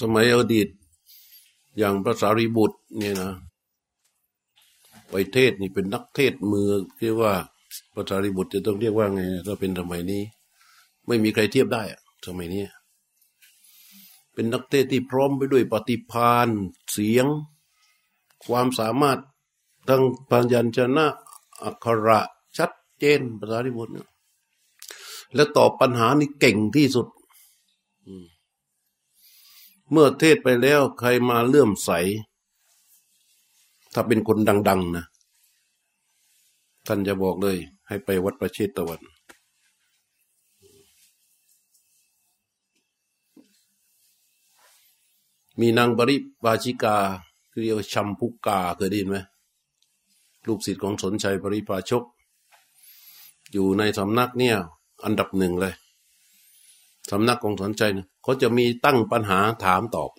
สมัยอดีต อย่างพระสารีบุตรเนี่ยนะไปเทศนี่เป็นนักเทศมือเรียกว่าพระสารีบุตรจะต้องเรียกว่าไงถ้าเป็นสมัยนี้ ไม่มีใครเทียบได้อะสมัยนี้เป็นนักเทศที่พร้อมไปด้วยปฏิพานเสียง ความสามารถทั้งปัญญชนะอักขระชัดเจนภาษาริบุตรและตอบปัญหานี่เก่งที่สุด เมื่อเทศไปแล้วใครมาเลื่อมใส ถ้าเป็นคนดัง ๆ นะ ท่านจะบอกเลย ให้ไปวัดประเชตตะวัน มีนางบริบาชิกาเรียกชัมพุกาเคยได้ยินไหมลูกศิษย์ของสนชัยปริพาชก อยู่ในสำนักเนี่ย อันดับหนึ่งเลย สำนักของสนชัยเนี่ยเขาจะมีตั้งปัญหาถามตอบ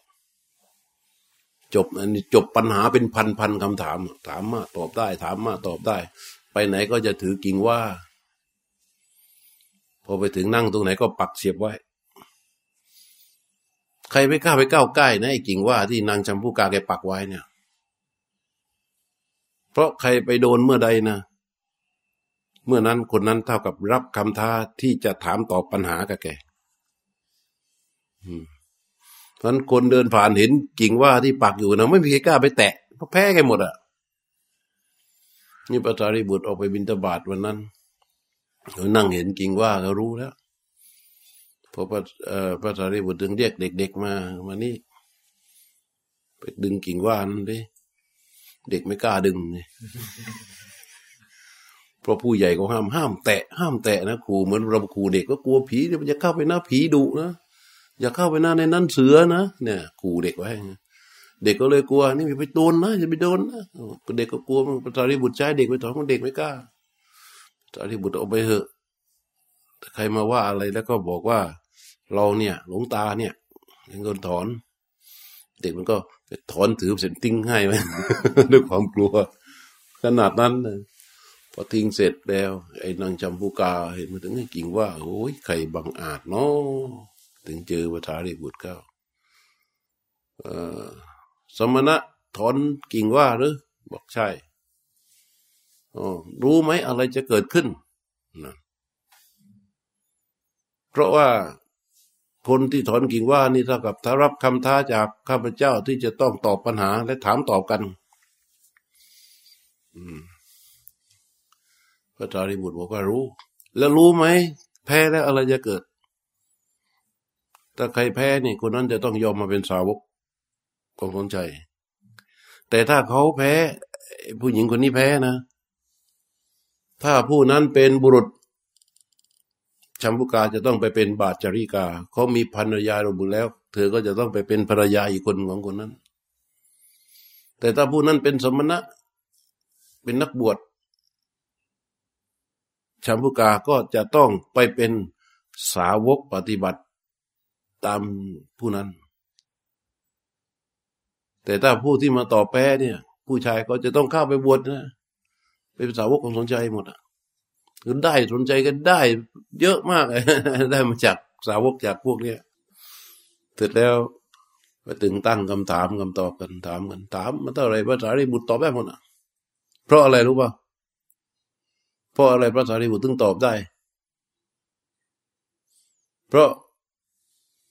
จบอันนี้จบปัญหาเป็นพันพันคำถาม ถามมาตอบได้ ถามมาตอบได้ ไปไหนก็จะถือกิ่งว่า พอไปถึงนั่งตรงไหนก็ปักเสียบไว้ ใครไม่กล้าไปก้าวใกล้นะไอ้กิ่งว่าที่นางจำพูกาแกปักไว้เนี่ย เพราะใครไปโดนเมื่อใดนะเมื่อนั้นคนนั้นเท่ากับรับคำท้าที่จะถามตอบปัญหากับแก เพราะนั้นคนเดินผ่านเห็นกิ่งว่าที่ปักอยู่นะไม่มีใครกล้าไปแตะเพราะแพ้กันหมดอะนี่พระสารีบุตรออกไปบินตบาทวันนั้นเขานั่งเห็นกิ่งว่าก็รู้แล้วพอพระพระสารีบุตรดึงเรียกเด็ก ๆ มามานี่ไปดึงกิ่งว่านั่นดิเด็กไม่กล้าดึงนี่เพราะผู้ใหญ่ก็ห้ามห้ามแตะห้ามแตะนะครูเหมือนเราครูเด็กก็กลัวผีเดี๋ยวมันจะเข้าไปหน้าผีดุนะ อย่าเข้าไปหน้าในนั้นเสือนะเนี่ยครูเด็กไว้ เด็กก็เลยกลัว นี่อย่าไปโดนนะอย่าไปโดนนะเด็กก็กลัวมันตอนที่บุตรใช้เด็กไปถอนของเด็กไม่กล้าตอนที่บุตรเอาไปเหอะใครมาว่าอะไรแล้วก็บอกว่า เราเนี่ยหลวงตาเนี่ยเป็นคนถอน เด็กมันก็ถอนถือเสร็จทิ้งให้ไหมด้วยความกลัว ขนาดนั้นนะพอทิ้งเสร็จแล้ว ไอ้นางจำพูกาเห็นมาถึงให้กิ่งว่าโอ้ยใครบังอาจเนาะ ถึงเจอวัฏารีบุตรเก้าสมณะถอนกิ่งว่าหรือ บอกใช่รู้ไหมอะไรจะเกิดขึ้นนะเพราะว่าคนที่ถอนกิ่งว่านี่เท่ากับถ้ารับคำท้าจากข้าพเจ้าที่จะต้องตอบปัญหาและถามตอบกันพระจารีบุตรบอกว่ารู้ แล้วรู้ไหมแพ้แล้วอะไรจะเกิด ถ้าใครแพ้นี่คนนั้นจะต้องยอมมาเป็นสาวกของสนใจ แต่ถ้าเขาแพ้ ผู้หญิงคนนี้แพ้นะ ถ้าผู้นั้นเป็นบุรุษชัมพุกาจะต้องไปเป็นบาจาริกา เขามีภรรยาเราบุแล้ว เธอก็จะต้องไปเป็นภรรยาอีกคนของคนนั้น แต่ถ้าผู้นั้นเป็นสมณะ เป็นนักบวชชัมพุกาก็จะต้องไปเป็นสาวกปฏิบัติ ตามผู้นั้น แต่ถ้าผู้ที่มาต่อแป้เนี่ย ผู้ชายก็จะต้องเข้าไปบวชนะเป็นสาวกของสนใจหมดอะคือได้สนใจกันได้ เยอะมากได้มาจากสาวกจากพวกเนี้ยเสร็จแล้วไปถึงตั้งคำถามคำตอบกันถามกันถามมาเท่าไรพระสารีบุตรตอบได้หมดอะ เพราะอะไรรู้ป่ะเพราะอะไรพระสารีบุตรถึงตอบได้ เพราะ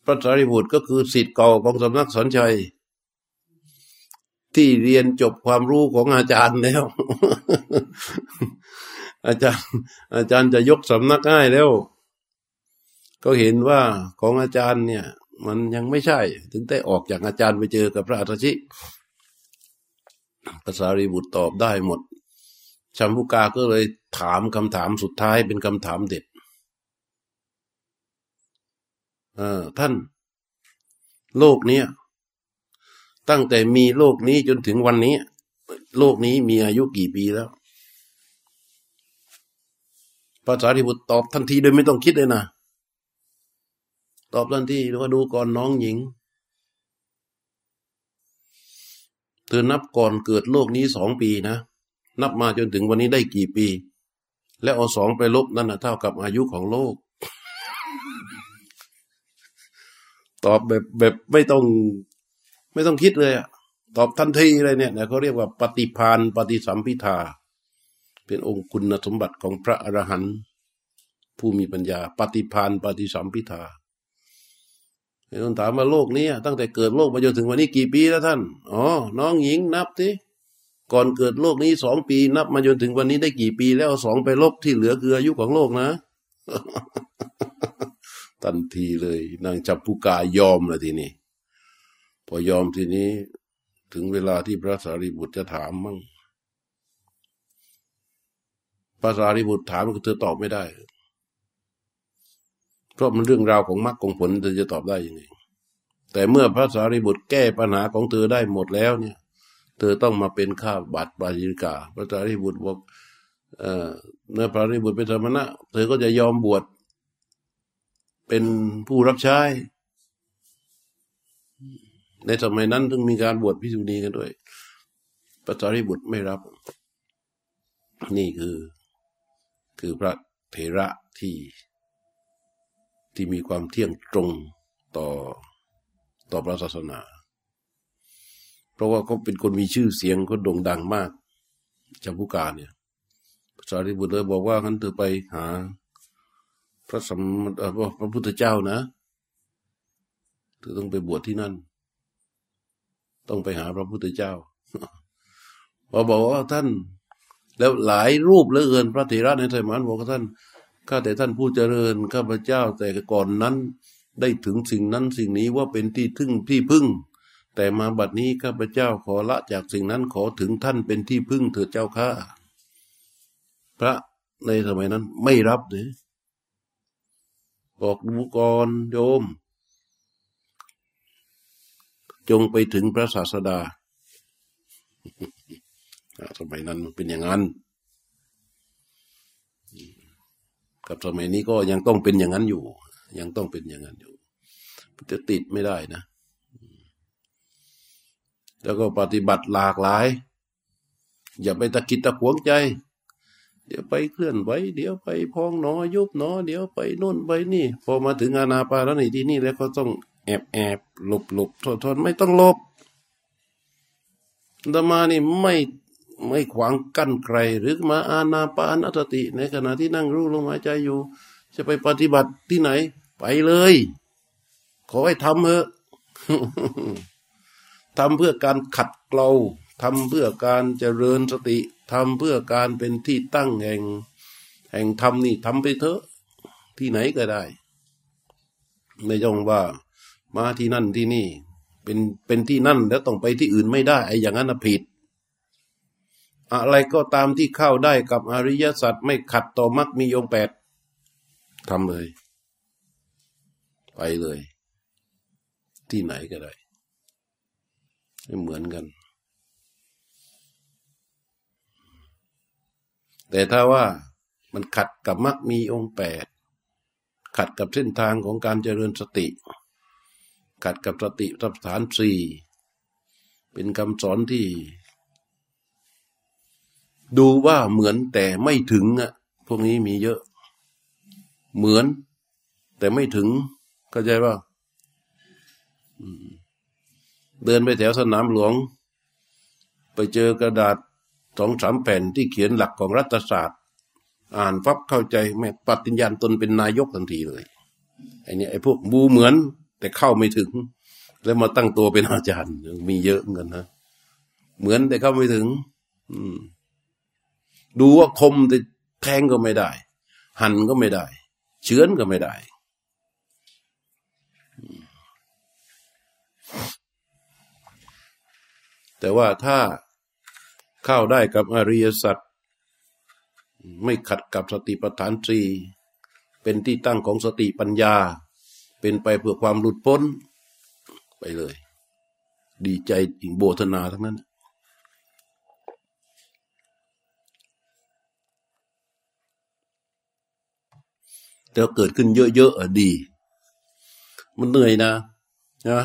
พระสารีบุตรก็คือสิทธิ์เก่าของสำนักสอนชัย ที่เรียนจบความรู้ของอาจารย์แล้ว อาจารย์ อาจารย์จะยกสำนักง่ายแล้ว ก็เห็นว่าของอาจารย์เนี่ย มันยังไม่ใช่ ถึงได้ออกจากอาจารย์ไปเจอกับพระอาชิภาษารีบุตรตอบได้หมดชัมพุกาก็เลยถามคำถามสุดท้ายเป็นคำถามเด็ด เออ ท่าน โลกนี้ตั้งแต่มีโลกนี้จนถึงวันนี้ โลกนี้มีอายุกี่ปีแล้วภาษาที่บุตรตอบทันทีโดยไม่ต้องคิดเลยนะตอบทันทีแล้วก็ดูก่อนน้องหญิง เธอนับก่อนเกิดโลกนี้สองปีนะนับมาจนถึงวันนี้ได้กี่ปี แล้วเอาสองไปลบนั่นนะเท่ากับอายุของโลก ตอบแบบแบบไม่ต้องไม่ต้องคิดเลยอะตอบทันทีเลยเนี่ยเขาเรียกว่าปฏิพานปฏิสัมพิทา เป็นองค์คุณสมบัติของพระอรหันต์ผู้มีปัญญา ปฏิพานปฏิสัมพิทาเห็นถามว่าโลกนี้ตั้งแต่เกิดโลกมาจนถึงวันนี้กี่ปีแล้วท่านอ๋อน้องหญิงนับสิก่อนเกิดโลกนี้สองปี นับมาจนถึงวันนี้ได้กี่ปีแล้วสองไปลบที่เหลือคืออายุของโลกนะ ทันทีเลย นางจับผู้กายอมเลยทีนี้พอยอมทีนี้ถึงเวลาที่พระสารีบุตรจะถามมั่งพระสารีบุตรถามก็เธอตอบไม่ได้ เพราะมันเรื่องราวของมรรคของผลเธอจะตอบได้ยังไง แต่เมื่อพระสารีบุตรแก้ปัญหาของเธอได้หมดแล้วเนี่ย เธอต้องมาเป็นข้าบาทปาจิกา พระสารีบุตรบอกเอ่อเมื่อพระสารีบุตรเป็นสมณะ เธอก็จะยอมบวช เป็นผู้รับใช้ ในสมัยนั้นต้องมีการบวชพิสุณีกันด้วยพระสารีบุตรไม่รับ นี่คือ คือพระเถระที่ที่มีความเที่ยงตรงต่อต่อพระศาสนา เพราะว่าเขาเป็นคนมีชื่อเสียงเขาโด่งดังมากจามุกาเนี่ยพระสารีบุตรเลยบอกว่างั้นเธอไปหา พระสมพระพุทธเจ้านะเธอต้องไปบวชที่นั่น ต้องไปหาพระพุทธเจ้าพอบอกว่าท่าน แล้วหลายรูปเหลือเกินพระเถระในสมัยนั้นบอกว่าท่านข้าแต่ท่านผู้เจริญข้าพเจ้าแต่ก่อนนั้น ได้ถึงสิ่งนั้นสิ่งนี้ว่าเป็นที่ทึ่งที่พึ่ง แต่มาบัดนี้ข้าพเจ้าขอละจากสิ่งนั้นขอถึงท่านเป็นที่พึ่งเถิดเจ้าข้าพระในสมัยนั้นไม่รับเนี่ย บอกดูก่อนโยม จงไปถึงพระศาสดาสมัยนั้นมันเป็นอย่างนั้น กับสมัยนี้ก็ยังต้องเป็นอย่างนั้นอยู่ ยังต้องเป็นอย่างนั้นอยู่จะติดไม่ได้นะ แล้วก็ปฏิบัติหลากหลาย อย่าไปตะกิดตะขวงใจ เดี๋ยวไปเคลื่อนไหวเดี๋ยวไปพองหนอยุบหนอ เดี๋ยวไปนู่นไปนี่ พอมาถึงอาณาปาแล้วในที่นี่แล้วก็ต้องแอบแอบหลบหลบทนทนไม่ต้องหลบธรรมานี่ไม่ไม่ขวางกั้นใคร หรือมาอาณาปานสติ ในขณะที่นั่งรู้ลมหายใจอยู่ จะไปปฏิบัติที่ไหน ไปเลย ขอให้ทำเถอะทำเพื่อการขัดเกลาทำเพื่อการเจริญสติ ทำเพื่อการเป็นที่ตั้งแห่ง แห่งธรรมนี่ทำไปเถอะ ที่ไหนก็ได้ ไม่ต้องว่า มาที่นั่นที่นี่ เป็นเป็นที่นั่นแล้วต้องไปที่อื่นไม่ได้ไอ้อย่างนั้นผิด อะไรก็ตามที่เข้าได้กับอริยสัจไม่ขัดต่อมรรคมีองแปดทำเลย ไปเลย ที่ไหนก็ได้ไม่เหมือนกัน แต่ถ้าว่ามันขัดกับมรรคมีองค์แปดขัดกับเส้นทางของการเจริญสติ ขัดกับสติสัฐานสี่เป็นคำสอนที่ ดูว่าเหมือนแต่ไม่ถึงอะพวกนี้มีเยอะ เหมือน แต่ไม่ถึงเข้าใจว่าเดินไปแถวสนามหลวง ไปเจอกระดาษ สองสามแผ่นที่เขียนหลักของรัฐศาสตร์ อ่านฟับเข้าใจแม่ปฏิญญาณตนเป็นนายกทันทีเลยไอ้นี่ไอ้พวกบูเหมือนแต่เข้าไม่ถึง แล้วมาตั้งตัวเป็นอาจารย์ มีเยอะเหมือนกันนะเหมือนแต่เข้าไม่ถึง อืม ดูว่าคมแต่แทงก็ไม่ได้ หั่นก็ไม่ได้ เฉือนก็ไม่ได้แต่ว่าถ้า เข้าได้กับอริยสัจไม่ขัดกับสติปัฏฐานสีเป็นที่ตั้งของสติปัญญา เป็นไปเพื่อความหลุดพ้นไปเลย ดีใจอิงโบธนาทั้งนั้น แต่เกิดขึ้นเยอะๆดี มันเหนื่อยนะนะ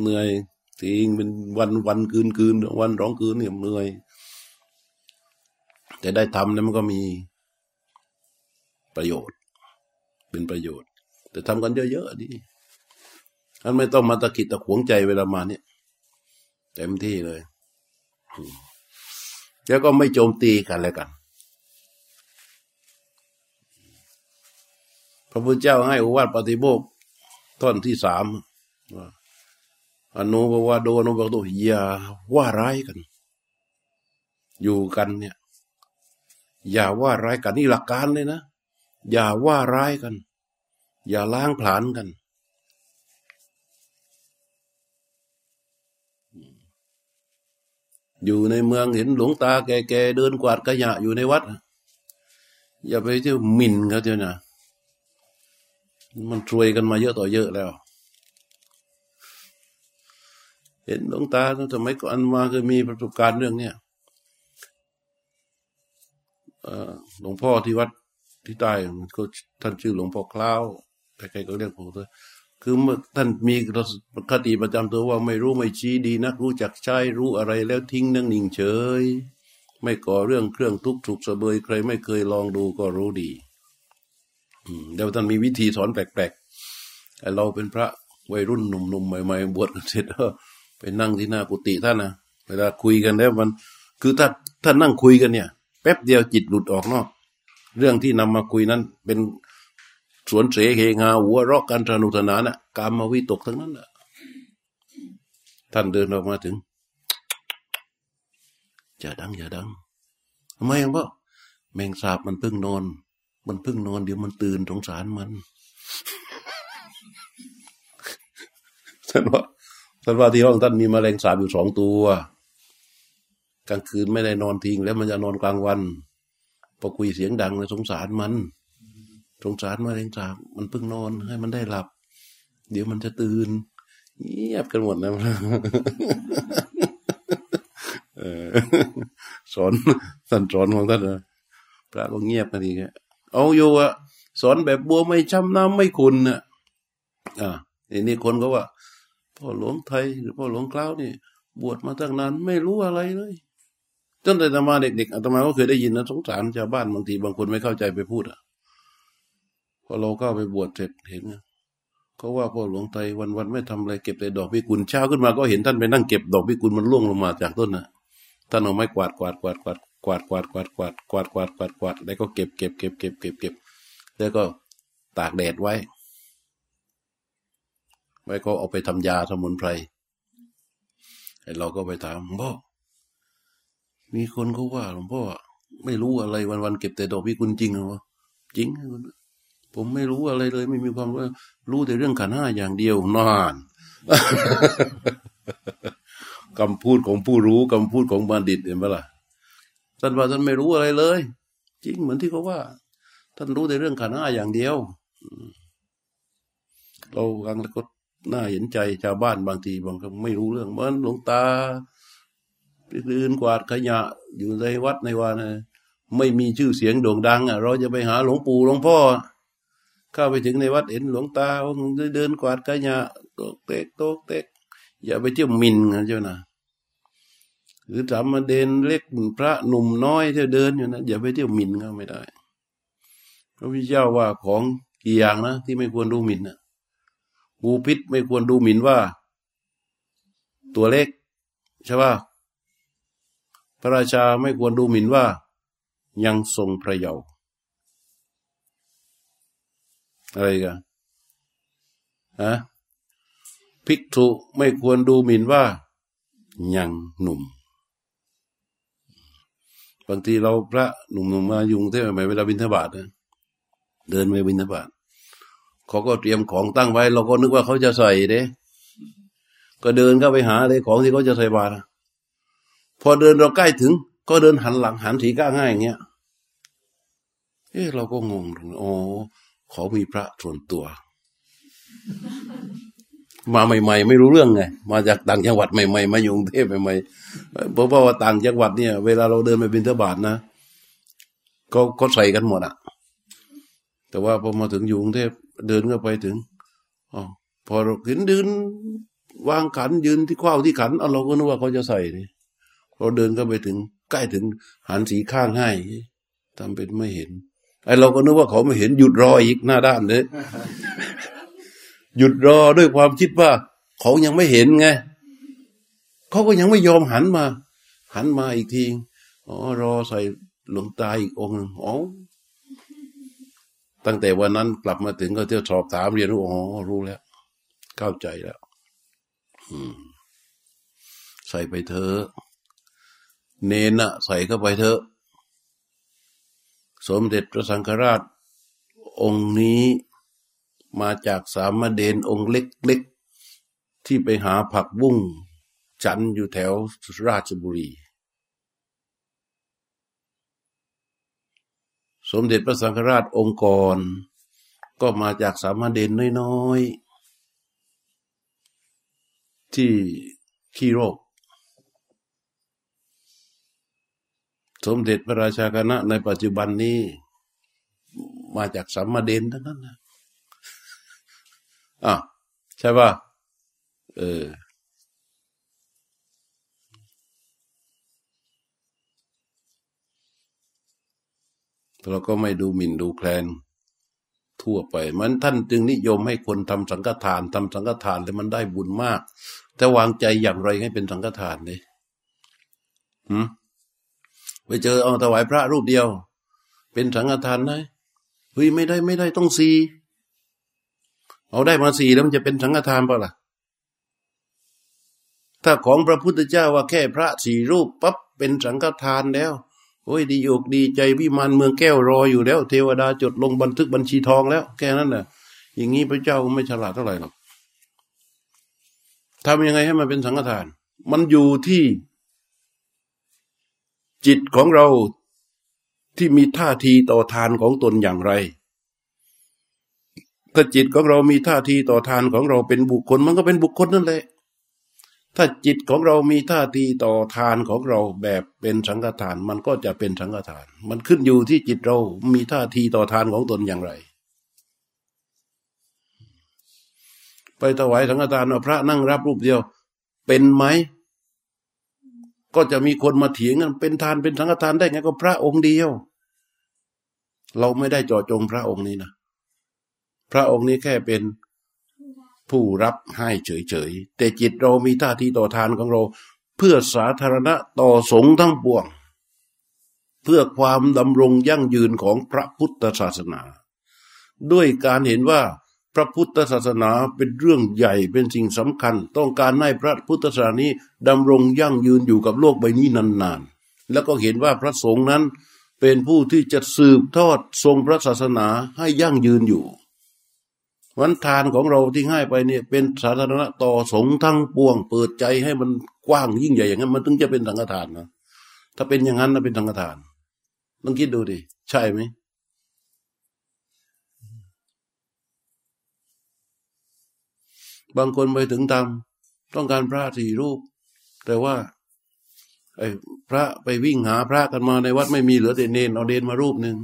เหนื่อย จริงเป็นวันวันคืนคืนวันร้องคืนเนี่ยเหนื่อย แต่ได้ทำนั้นมันก็มีประโยชน์ เป็นประโยชน์ แต่ทำกันเยอะๆดีท่านไม่ต้องมาตะกิดตะขวงใจเวลามาเนี่ยเต็มที่เลย แล้วก็ไม่โจมตีกันเลยกัน พระพุทธเจ้าให้อุวาทปฏิโมกท่อนที่สามว่า อนุบวาโดนุบวาโดอย่าว่าร้ายกัน อยู่กันเนี่ย อย่าว่าร้ายกันนี่หลักการเลยนะ อย่าว่าร้ายกัน อย่าล้างผลาญกัน อยู่ในเมืองเห็นหลวงตาแก่ๆเดินกวาดขยะอยู่ในวัด อย่าไปเที่ยวหมิ่นเขาเจ้านะมันช่วยกันมาเยอะต่อเยอะแล้ว เห็นหลวงตาสมัยก่อนมาเคยมีประสบการณ์เรื่องเนี้ยหลวงพ่อที่วัดที่ใต้ก็ท่านชื่อหลวงพ่อคล้าวใครๆก็เรียกผมตัวคือเมื่อท่านมีคติประจำตัวว่าไม่รู้ไม่ชี้ดีนักรู้จักใช้รู้อะไรแล้วทิ้งนั่งนิ่งเฉย ไม่ก่อเรื่องเครื่องทุกข์ถูกสเบยใครไม่เคยลองดูก็รู้ดีเดี๋ยวท่านมีวิธีสอนแปลกๆเราเป็นพระวัยรุ่นหนุ่มๆใหม่ๆบวชกันเสร็จ นั่งที่หน้ากุฏิท่านนะเวลาคุยกันแล้วมัน คือถ้าถ้านั่งคุยกันเนี่ย แป๊บเดียวจิตหลุดออกนอก เรื่องที่นำมาคุยนั้นเป็นสวนเสเฮงาหัวเราะกันสนุกสนานน่ะการมาวิตกทั้งนั้นน่ะท่านเดินออกมาถึงอย่าดังอย่าดังทำไมอะแมงสาบมันเพิ่งนอน มันเพิ่งนอนเดี๋ยวมันตื่นสงสารมันท่านว่า ท่านว่าที่ห้องท่านมีมแมลงสาบอยู่สองตัว กลางคืนไม่ได้นอนทิ้งแล้วมันจะนอนกลางวันพอคุยเสียงดังเลยสงสารมัน สงสารมแมลงสาบมันเพิ่งนอนให้มันได้หลับ เดี๋ยวมันจะตื่นเงียบกันหมดนะสอนสันสอนของท่านนะพระก็เงียบกันอีกเอาอยู่อะสอนแบบบัวไม่ช้ำน้ำไม่ขุนน่ะอ่านี่คนก็ว่า พ่อหลวงไทยหรือพ่อหลวงคล้าวนี่บวชมาตั้งนานไม่รู้อะไรเลยจนแต่ตมาเด็กๆอาตมาก็เคยได้ยินนะสงสารชาวบ้านบางทีบางคนไม่เข้าใจไปพูดอะพอเราก็ไปบวชเสร็จเห็นเขาว่าพ่อหลวงไทยวันๆไม่ทำอะไรเก็บแต่ดอกพิกุลเช้าขึ้นมาก็เห็นท่านไปนั่งเก็บดอกพิกุลมันล่วงลงมาจากต้นน่ะท่านเอาไม้กวาดกวาดกวาดกวาดกวาดกวาดกวาดกวาดกวาดกวาดกวาดกวาดแล้วก็เก็บเก็บเก็บเก็บเก็บเก็บแล้วก็ตากแดดไว้ ไว้ก็เอาไปทำยาสมุนไพรไอ้เราก็ไปถามหลวงพ่อมีคนเขาว่าหลวงพ่อไม่รู้อะไรวันๆเก็บแต่ดอกพิกุลจริงเหรอจริงผมไม่รู้อะไรเลย ไม่มีความรู้รู้แต่เรื่องขันห้าอย่างเดียวนานคำพูดของผู้รู้คำพูดของบัณฑิตเห็นไหมล่ะท่านว่าท่านไม่รู้อะไรเลย จริงเหมือนที่เขาว่า ท่านรู้แต่เรื่องขันห้าอย่างเดียว เรากำลังก็ น่าเห็นใจชาวบ้านบางทีบางคนไม่รู้เรื่องเหมือนหลวงตาดืนกวาดขยะอยู่ในวัดในวานไม่มีชื่อเสียงโด่งดังอะเราจะไปหาหลวงปู่หลวงพ่อ เข้าไปถึงในวัดเห็นหลวงตาเดินกวาดขยะโตกเตกโตกเตกอย่าไปเที่ยวมินนะเจ้านะหรือสามมาเดินเล็กพระหนุ่มน้อยที่เดินอยู่นะอย่าไปเที่ยวมินก็ไม่ได้ พระพุทธเจ้าว่าของกี่อย่างนะที่ไม่ควรดูหมิ่นนะ งูพิษไม่ควรดูหมิ่นว่า ตัวเล็กใช่ป่ะพระราชาไม่ควรดูหมิ่นว่า ยังทรงพระเยาว์อะไรกันฮะภิกษุไม่ควรดูหมิ่นว่า ยังหนุ่มบางทีเราพระหนุ่มๆมายุงเท่าไหร่เวลาบินทบาทนะเดินไปบินทบาท เขาก็เตรียมของตั้งไว้ เราก็นึกว่าเขาจะใส่เด้ก็เดินเข้าไปหาเลยของที่เขาจะใส่บาตรพอเดินเราใกล้ถึง ก็เดินหันหลังหันสีก้าง่ายอย่างเงี้ยเอ๊ะเราก็งงอ๋อเขามีพระส่วนตัว มาใหม่ ๆ ไม่รู้เรื่องไงมาจากต่างจังหวัดใหม่ๆมาอยู่กรุงเทพใหม่ๆเพราะว่าต่างจังหวัดเนี่ย เวลาเราเดินไปบิณฑบาตนะก็ก็ใส่กันหมดอะแต่ว่าพอมาถึงอยู่กรุงเทพ เดินก็ไปถึงอ๋อพอเราเห็นดินวางขันยืนที่ข้าวที่ขันเอาเราก็นึกว่าเขาจะใส่นี่เราเดินก็ไปถึง ใกล้ถึงหันสีข้างให้ทำเป็นไม่เห็นไอเราก็นึกว่าเขาไม่เห็นหยุดรออีกหน้าด้านเลยหยุดรอด้วยความคิดว่าเขายังไม่เห็นไงเขาก็ยังไม่ยอมหันมา หันมาอีกทีอ๋อรอใส่หลวงตาอีกองค์หนึ่งอ๋อ ตั้งแต่วันนั้นกลับมาถึงก็เที่ยวสอบถามเรียนรู้อ๋อรู้แล้ว เข้าใจแล้วใส่ไปเถอะเนนอะใส่เข้าไปเถอะ สมเด็จพระสังฆราช องค์นี้มาจากสามเณรองค์เล็กๆ ที่ไปหาผักบุ้ง จันอยู่แถวราชบุรี สมเด็จพระสังฆราชองค์กรก็มาจากสามเณรน้อยๆ ที่ขี้โรค สมเด็จพระราชาคณะในปัจจุบันนี้ มาจากสามเณรทั้งนั้นนะอะใช่ป่ะเออ เราก็ไม่ดูหมิ่นดูแคลนทั่วไป มันท่านจึงนิยมให้คนทำสังฆทานทำสังฆทานแล้วมันได้บุญมาก แต่วางใจอย่างไรให้เป็นสังฆทานเนี่ยหืมไปเจอเอาถวายพระรูปเดียว เป็นสังฆทานได้เฮ้ยไม่ได้ไม่ได้ต้องสีเอาได้มาสี่แล้วมันจะเป็นสังฆทานเปล่าล่ะ ถ้าของพระพุทธเจ้าว่าแค่พระสี่รูปปั๊บเป็นสังฆทานแล้ว โอ้ยดีอกดีใจวิมานเมืองแก้วรออยู่แล้ว เทวดาจดลงบันทึกบัญชีทองแล้ว แค่นั้นน่ะ อย่างนี้พระเจ้าไม่ฉลาดเท่าไหร่หรอกทำยังไงให้มันเป็นสังฆทาน มันอยู่ที่ จิตของเราที่มีท่าทีต่อทานของตนอย่างไร ถ้าจิตของเรามีท่าทีต่อทานของเราเป็นบุคคล มันก็เป็นบุคคลนั่นแหละ ถ้าจิตของเรามีท่าทีต่อทานของเราแบบเป็นสังฆทาน มันก็จะเป็นสังฆทาน มันขึ้นอยู่ที่จิตเรามีท่าทีต่อทานของตนอย่างไร ไปถวายสังฆทานพระนั่งรับรูปเดียว เป็นไหม ก็จะมีคนมาเถียงกันเป็นทานเป็นสังฆทานได้ไงก็พระองค์เดียว เราไม่ได้เจาะจงพระองค์นี้นะพระองค์นี้แค่เป็น ผู้รับให้เฉยๆ แต่จิตเรามีท่าทีต่อทานของเรา เพื่อสาธารณะต่อสงฆ์ทั้งปวง เพื่อความดำรงยั่งยืนของพระพุทธศาสนา ด้วยการเห็นว่าพระพุทธศาสนาเป็นเรื่องใหญ่เป็นสิ่งสำคัญ ต้องการให้พระพุทธศาสนานี้ดำรงยั่งยืนอยู่กับโลกใบนี้นานๆ แล้วก็เห็นว่าพระสงฆ์นั้นเป็นผู้ที่จะสืบทอดทรงพระศาสนาให้ยั่งยืนอยู่ วันทานของเราที่ให้ไปเนี่ยเป็นสาธารณะต่อสงทั้งปวง เปิดใจให้มันกว้างยิ่งใหญ่อย่างนั้น มันถึงจะเป็นสังฆทานนะถ้าเป็นอย่างนั้นนะเป็นสังฆทานต้องคิดดูดิใช่ไหมบางคนไปถึงทำต้องการพระสี่รูป แต่ว่าไอ้พระไปวิ่งหาพระกันมาในวัดไม่มีเหลือแต่เนนเอาเดนมารูปหนึ่ง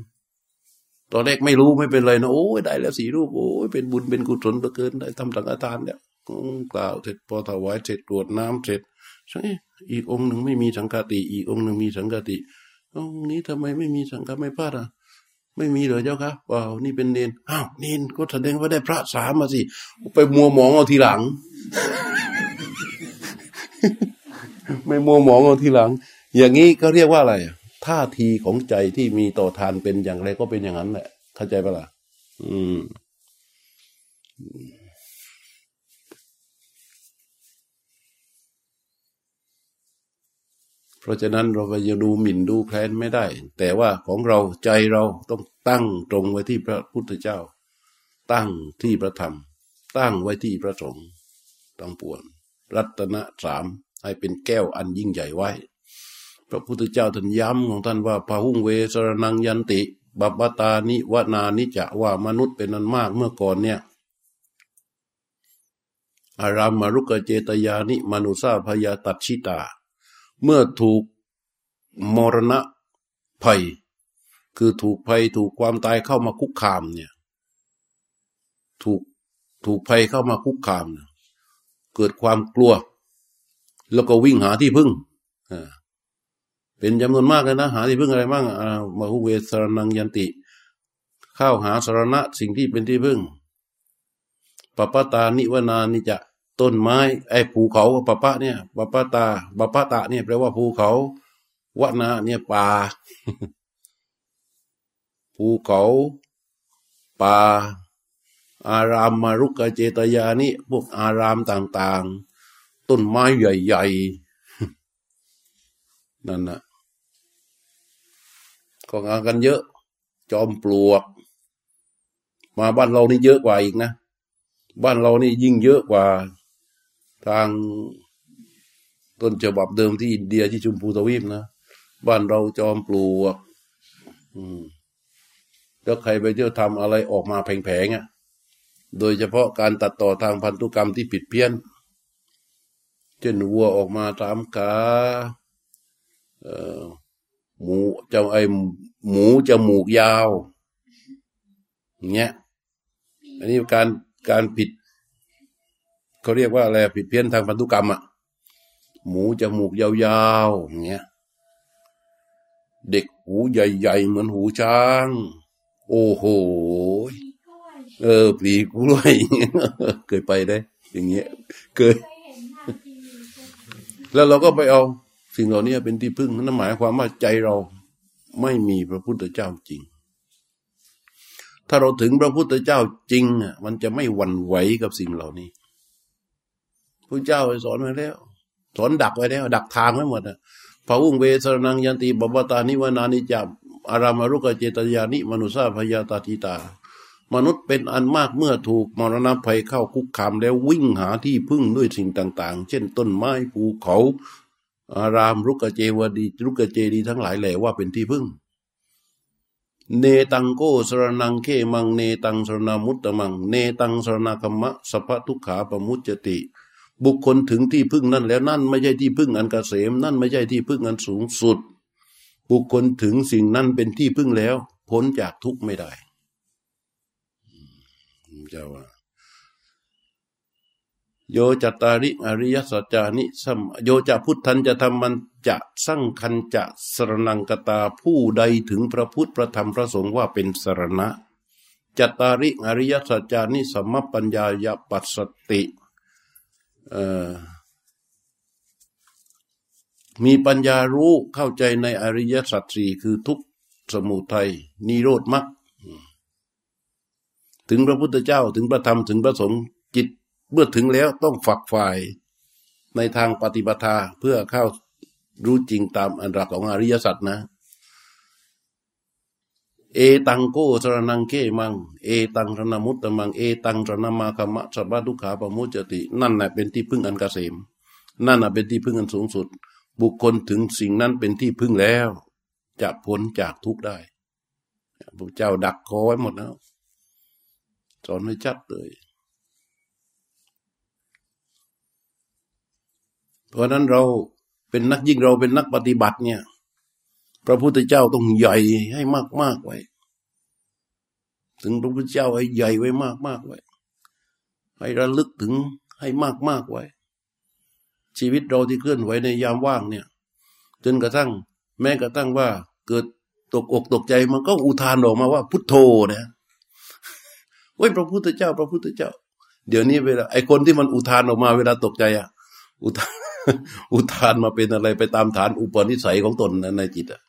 ตอนแรกไม่รู้ไม่เป็นไรนะโอ้ยได้แล้วสี่รูปโอ้ยเป็นบุญเป็นกุศลเหลือเกินได้ทำสังฆทานเนี่ยกล่าวเสร็จพอถวายเสร็จตรวจน้ำเสร็จใช่อีกองค์หนึ่งไม่มีสังฆติอีกองค์หนึ่งมีสังฆติองค์นี้ทำไมไม่มีสังฆไม่พลาดอะไม่มีเหรอเจ้าคะเปล่านี่เป็นเนนอ้าวเนนก็แสดงว่าได้พระสามมาสิไปมัวหมองเอาทีหลัง ไม่มัวหมองเอาทีหลัง อย่างนี้ก็เรียกว่าอะไรอะ ท่าทีของใจที่มีต่อทานเป็นอย่างไรก็เป็นอย่างนั้นแหละ เข้าใจปะล่ะ อืม เพราะฉะนั้นเราไปดูหมิ่นดูแคลนไม่ได้ แต่ว่าของเราใจเราต้องตั้งตรงไว้ที่พระพุทธเจ้า ตั้งที่พระธรรม ตั้งไว้ที่พระสงฆ์ตั้งปวน รัตนะสามให้เป็นแก้วอันยิ่งใหญ่ไว้ พระพุทธเจ้าท่านย้ำของท่านว่าพาหุงเวสรนังยันติบัปตานิวนานิจะว่ามนุษย์เป็นนั้นมากเมื่อก่อนเนี่ย อารามมารุกเจตยานิมนุษาพยาตัดชิตา เมื่อถูกมรณะภัย คือถูกภัยถูกความตายเข้ามาคุกคามเนี่ย ถูกถูกภัยเข้ามาคุกคามเเกิดความกลัว แล้วก็วิ่งหาที่พึ่งอ่า เป็นจำนวนมากเลยนะ หาที่พึ่งอะไรบ้างอ่ามาหุเวสรนังยันติเข้าหาสารณะสิ่งที่เป็นที่พึ่งปปตานิวนานิจะต้นไม้ไอ้ภูเขาปปะเนี่ยปปตาปปตะเนี่ยแปลว่าภูเขาวนาเนี่ยป่าภูเขาป่าอารามมารุกเจตยานิพวกอารามต่าง ๆ ต้นไม้ใหญ่ ๆ นั่นนะ ก็งานกันเยอะ จอมปลวก มาบ้านเรานี่เยอะกว่าอีกนะ บ้านเรานี่ยิ่งเยอะกว่าทางต้นฉบับเดิมที่อินเดียที่ชุมพูทวีปนะบ้านเราจอมปลวก อืมแล้วใครไปเที่ยวทำอะไรออกมาแผงๆอะ โดยเฉพาะการตัดต่อทางพันธุกรรมที่ผิดเพี้ยน เช่นวัวออกมาตามขาเอ่อ หมูจะไอหมูจมูกยาวเงี้ยอันนี้การการผิดเขาเรียกว่าอะไรผิดเพี้ยนทางพันธุกรรมอะหมูจมูกยาวๆเงี้ยเด็กหูใหญ่ๆเหมือนหูช้าง โอ้โหเออปลีกล้วยเคยไปได้ อย่างเงี้ยเคย แล้วเราก็ไปเอา สิ่งเหล่านี้เป็นที่พึ่งนั่นหมายความว่าใจเราไม่มีพระพุทธเจ้าจริง ถ้าเราถึงพระพุทธเจ้าจริงอะมันจะไม่หวั่นไหวกับสิ่งเหล่านี้พระเจ้าสอนไว้แล้ว สอนดักไว้แล้ว ดักทางไว้หมดอะพระอุ้งเวสรนังยันติบบตานิวานานิจามอารามารุกเจตยานิมนุษาพยาตาติตามนุษย์เป็นอันมากเมื่อถูกมรณะภัยเข้าคุกคามแล้ววิ่งหาที่พึ่งด้วยสิ่งต่าง ๆ เช่นต้นไม้ภูเขา อารามรุกเจวดีรุกเจดีทั้งหลายแหล่ว่าเป็นที่พึ่ง เนตังโกสรนังเคมังเนตังสรณมุตตมัง เนตังสรณกรรมะสัพพทุกขาปมุจจติ บุคคลถึงที่พึ่งนั่นแล้วนั่นไม่ใช่ที่พึ่งอันกเกษม นั่นไม่ใช่ที่พึ่งอันสูงสุด บุคคลถึงสิ่งนั้นเป็นที่พึ่งแล้ว พ้นจากทุกข์ไม่ได้เจ้าว่า โยจัตตาริอริยสัจจานิสัมโยจะพุทธันจะทำมันจะสั่งคันจะสรนังกตาผู้ใดถึงพระพุทธพระธรรมพระสงฆ์ว่าเป็นสรณะ จัตตาริอริยสัจจานิสัมมปัญญายปัสสติมีปัญญารู้เข้าใจในอริยสัจสี่คือทุกสมุทัยนิโรธมรรคถึงพระพุทธเจ้าถึงพระธรรมถึงพระสงฆ์จิต เมื่อถึงแล้วต้องฝักฝ่ายในทางปฏิบัติเพื่อเข้ารู้จริงตามอันรักของอริยสัจนะ เอตังโกสรนังเกมัง เอตังสนมุตตมัง เอตังสนมาคมะสัพพทุขาปมุจติ นั่นแหละเป็นที่พึ่งอันเกษม นั่นแหละเป็นที่พึ่งอันสูงสุด บุคคลถึงสิ่งนั้นเป็นที่พึ่งแล้ว จะพ้นจากทุกข์ได้พระเจ้าดักคอไว้หมดแล้วสอนให้ชัดเลย เพราะนั้นเราเป็นนักยิ่งเราเป็นนักปฏิบัติเนี่ย พระพุทธเจ้าต้องใหญ่ให้มากมากไว้ ถึงพระพุทธเจ้าให้ใหญ่ไว้มากมากไว้ ให้ระลึกถึงให้มากมากไว้ ชีวิตเราที่เคลื่อนไหวในยามว่างเนี่ย จนกระทั่ง แม้กระทั่งว่าเกิดตกอกตกใจมันก็อุทานออกมาว่า พุทโธนะเว้ยพระพุทธเจ้า พระพุทธเจ้า เดี๋ยวนี้เวลาไอคนที่มันอุทานออกมาเวลาตกใจอะอุทาน อุทานมาเป็นอะไรไปตามฐานอุปนิสัยของตนในจิตอะ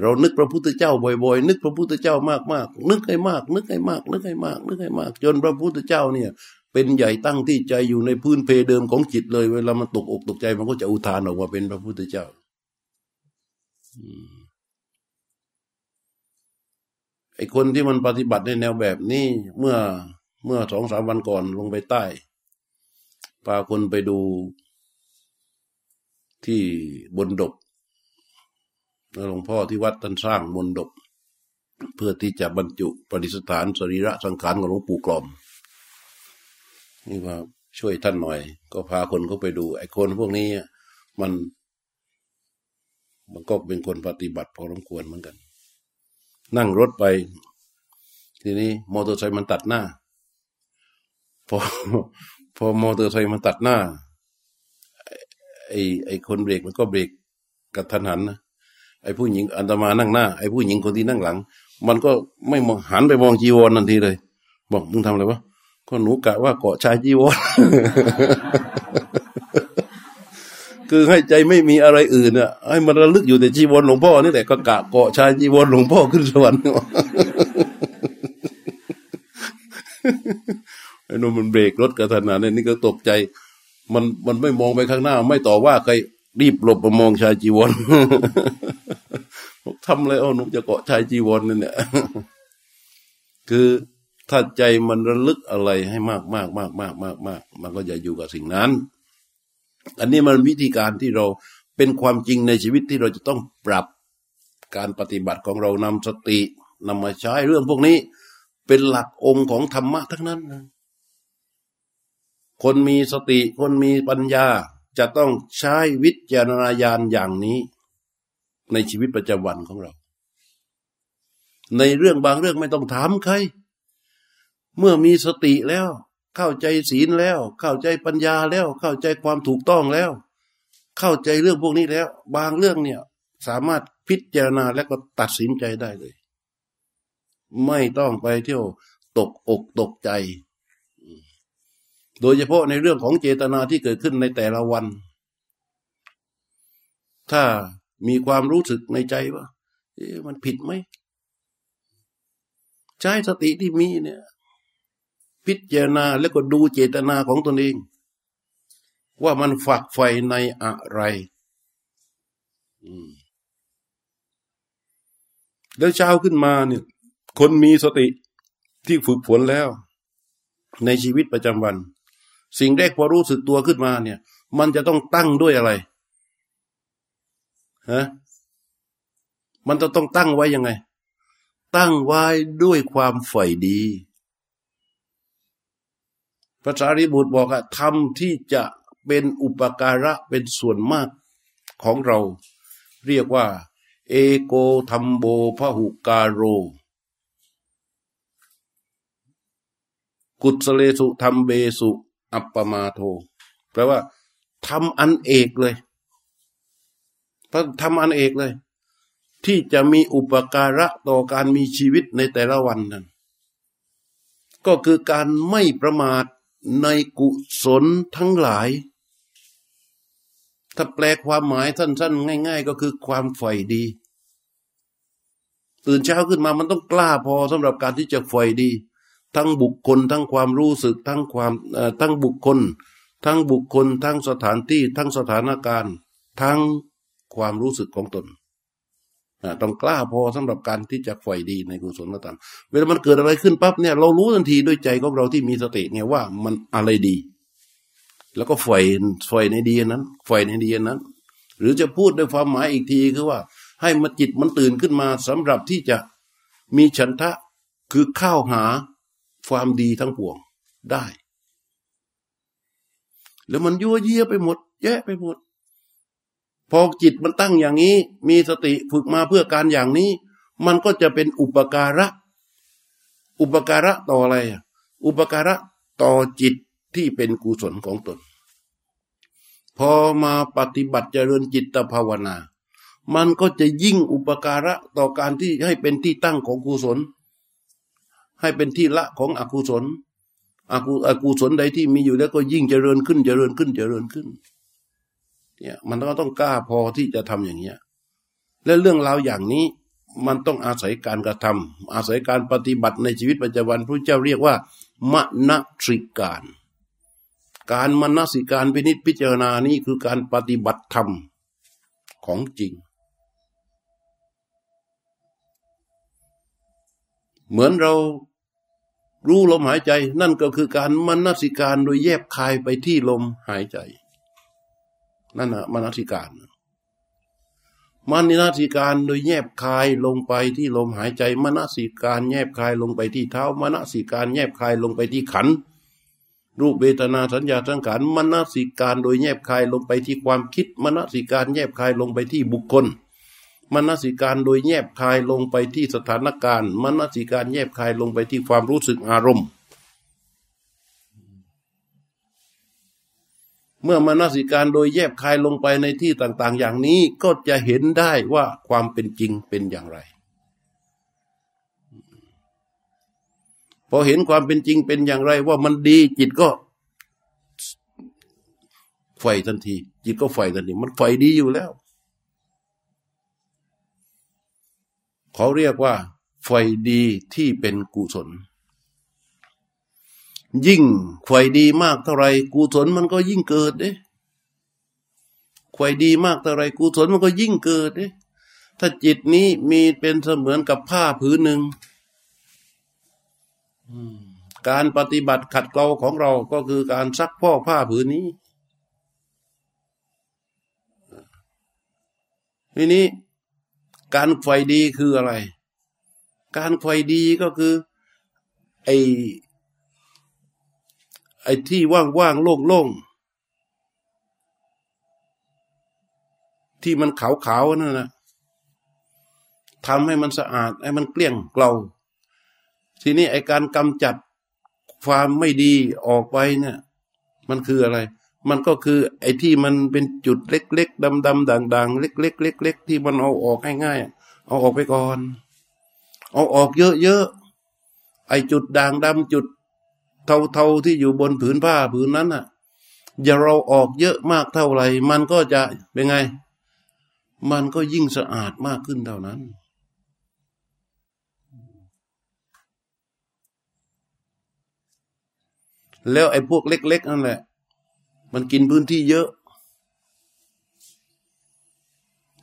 เรานึกพระพุทธเจ้าบ่อยๆ นึกพระพุทธเจ้ามากๆ นึกให้มาก นึกให้มาก นึกให้มาก นึกให้มาก จนพระพุทธเจ้าเนี่ย เป็นใหญ่ตั้งที่ใจอยู่ในพื้นเพเดิมของจิตเลย เวลามันตกอกตกใจมันก็จะอุทานออกมาเป็นพระพุทธเจ้าไอคนที่มันปฏิบัติในแนวแบบนี้เมื่อเมื่อสองสามวันก่อนลงไปใต้พาคนไปดู ที่บนดบหลวงพ่อที่วัดท่านสร้างบนดบเพื่อที่จะบรรจุปฏิสถานสรีระสังขารของหลวงปู่กลอม นี่ว่าช่วยท่านหน่อย ก็พาคนเขาไปดู ไอ้คนพวกนี้มัน มันก็เป็นคนปฏิบัติพอสมควรเหมือนกัน นั่งรถไป ทีนี้มอเตอร์ไซค์มันตัดหน้า พอ พอมอเตอร์ไซค์มันตัดหน้า ไอ้ไอ้คนเบรกมันก็เบรกกระทันหันนะไอ้ผู้หญิงอันตมานั่งหน้าไอ้ผู้หญิงคนที่นั่งหลัง มันก็ไม่มองหันไปมองจีวรนันทีเลย บอกมึงทำอะไรวะก็หนูกะว่าเกาะชายจีวรคือให้ใจไม่มีอะไรอื่นอะให้มันระลึกอยู่แต่จีวรหลวงพ่อนี่แหละก็กะเกาะชายจีวรหลวงพ่อขึ้นสวรรค์ไอ้นุ่มมันเบรกรถกระทันหันนี่ก็ตกใจ มันมันไม่มองไปข้างหน้า ไม่ต่อว่าใครรีบหลบมามองชายจีวรทำอะไรอ้หนุ่มจะเกาะชายจีวรนั่นเนี่ยคือถ้าใจมันระลึกอะไรให้มากมากมากมากมากมากมันก็จะอยู่กับสิ่งนั้น อันนี้มันวิธีการที่เราเป็นความจริงในชีวิตที่เราจะต้องปรับการปฏิบัติของเรานำสตินำมาใช้เรื่องพวกนี้ เป็นหลักองค์ของธรรมะทั้งนั้นนะ คนมีสติคนมีปัญญาจะต้องใช้วิจารณญาณอย่างนี้ ในชีวิตประจำวันของเรา ในเรื่องบางเรื่องไม่ต้องถามใคร เมื่อมีสติแล้ว เข้าใจศีลแล้ว เข้าใจปัญญาแล้ว เข้าใจความถูกต้องแล้ว เข้าใจเรื่องพวกนี้แล้ว บางเรื่องเนี่ยสามารถพิจารณาและก็ตัดสินใจได้เลย ไม่ต้องไปเที่ยวตกอกตกใจ โดยเฉพาะในเรื่องของเจตนาที่เกิดขึ้นในแต่ละวัน ถ้ามีความรู้สึกในใจว่ามันผิดไหม ใช้สติที่มีเนี่ย พิจารณาแล้วก็ดูเจตนาของตนเอง ว่ามันฝักใฝ่ในอะไรแล้วเช้าขึ้นมาเนี่ย คนมีสติที่ฝึกฝนแล้ว ในชีวิตประจำวัน สิ่งแรกพอรู้สึกตัวขึ้นมาเนี่ย มันจะต้องตั้งด้วยอะไรฮะมันจะต้องตั้งไว้ยังไง ตั้งไว้ด้วยความใฝ่ดีพระสารีบุตรบอกว่าธรรมที่จะเป็นอุปการะเป็นส่วนมากของเรา เรียกว่า เอโกธรรมโบพหุการโร กุศเลสุธรรมเบสุ อัปปมาโทแปลว่าทำอันเอกเลยพระทำอันเอกเลย ที่จะมีอุปการะต่อการมีชีวิตในแต่ละวันนั้น ก็คือการไม่ประมาทในกุศลทั้งหลาย ถ้าแปลความหมายสั้น ๆ ง่าย ๆ ก็คือความใฝ่ดี ตื่นเช้าขึ้นมามันต้องกล้าพอสำหรับการที่จะใฝ่ดี ทั้งบุคคล ทั้งความรู้สึกทั้งความทั้งบุคคล ทั้งบุคคล ทั้งสถานที่ทั้งสถานการณ์ ทั้งความรู้สึกของตนต้องกล้าพอสำหรับการที่จะใฝ่ดีในกุศลธรรมเวลามันเกิดอะไรขึ้นปั๊บเนี่ยเรารู้ทันทีด้วยใจของเราที่มีสติเนี่ยว่ามันอะไรดี แล้วก็ใฝ่ใฝ่ในดีนั้นใฝ่ในดีนั้น หรือจะพูดด้วยความหมายอีกทีคือว่า ให้มันจิตมันตื่นขึ้นมาสำหรับที่จะมีฉันทะคือข้าวหา ความดีทั้งปวงได้ แล้วมันยั่วเยี่ยไปหมด แยะไปหมด พอจิตมันตั้งอย่างนี้ มีสติฝึกมาเพื่อการอย่างนี้ มันก็จะเป็นอุปการะ อุปการะต่ออะไร อุปการะต่อจิตที่เป็นกุศลของตน พอมาปฏิบัติเจริญจิตภาวนา มันก็จะยิ่งอุปการะต่อการที่ให้เป็นที่ตั้งของกุศล ให้เป็นที่ละของอกุศลอกุอกุศลใดที่มีอยู่แล้วก็ยิ่งเจริญขึ้นเจริญขึ้นเจริญขึ้นเนี่ยมันก็ต้องกล้าพอที่จะทำอย่างเนี้ยและเรื่องราวอย่างนี้มันต้องอาศัยการกระทำอาศัยการปฏิบัติในชีวิตประจำวันพระเจ้าเรียกว่ามณสิการ การมณสิการพินิจพิจารณานี้คือการปฏิบัติธรรมของจริง เหมือนเรา รู้ลมหายใจ นั่นก็คือการมณสิการโดยแยบคายไปที่ลมหายใจ นั่นนะมนสิการมนนสิการโดยแยบคายลงไปที่ลมหายใจมนสิการแยบคายลงไปที่เท้ามนสิการแยบคายลงไปที่ขัน รูปเบตนาสัญญาสังขารมนสิการโดยแยบคายลงไปที่ความคิดมนสิการแยบคายลงไปที่บุคคล มนสิการโดยแยบคายลงไปที่สถานการณ์มนสิการแยบคายลงไปที่ความรู้สึกอารมณ์ เมื่อมนสิการโดยแยบคายลงไปในที่ต่าง ๆ อย่างนี้ก็จะเห็นได้ว่าความเป็นจริงเป็นอย่างไรพอเห็นความเป็นจริงเป็นอย่างไรว่ามันดีจิตก็ไฟทันที จิตก็ไฟทันที มันไฟดีอยู่แล้ว เขาเรียกว่า ไฟดีที่เป็นกุศล ยิ่งไฟดีมากเท่าไรกุศลมันก็ยิ่งเกิดเด้ไฟดีมากเท่าไรกุศลมันก็ยิ่งเกิดเด้ถ้าจิตนี้มีเป็นเสมือนกับผ้าผืนหนึ่งการปฏิบัติขัดเกลาของเราก็คือการซักพ่อผ้าผืนนี้ทีนี้ การไฟดีคืออะไร การไฟดีก็คือ ไอ้ไอ้ที่ว่างๆโล่งๆที่มันขาวๆนั่นนะทำให้มันสะอาด ให้มันเกลี้ยงเกลาทีนี้ไอ้การกำจัดความไม่ดีออกไปเนี่ย มันคืออะไร มันก็คือไอ้ที่มันเป็นจุดเล็กๆดำๆด่างๆเล็กๆเล็กๆที่มันเอาออกง่ายๆเอาออกไปก่อน เอาออกเยอะๆไอ้จุดด่างดำจุดเทาๆที่อยู่บนผืนผ้าผืนนั้นอะอย่าเราออกเยอะมากเท่าไหร่ มันก็จะเป็นไง มันก็ยิ่งสะอาดมากขึ้นเท่านั้น แล้วไอ้พวกเล็ก ๆ นั่นแหละ มันกินพื้นที่เยอะ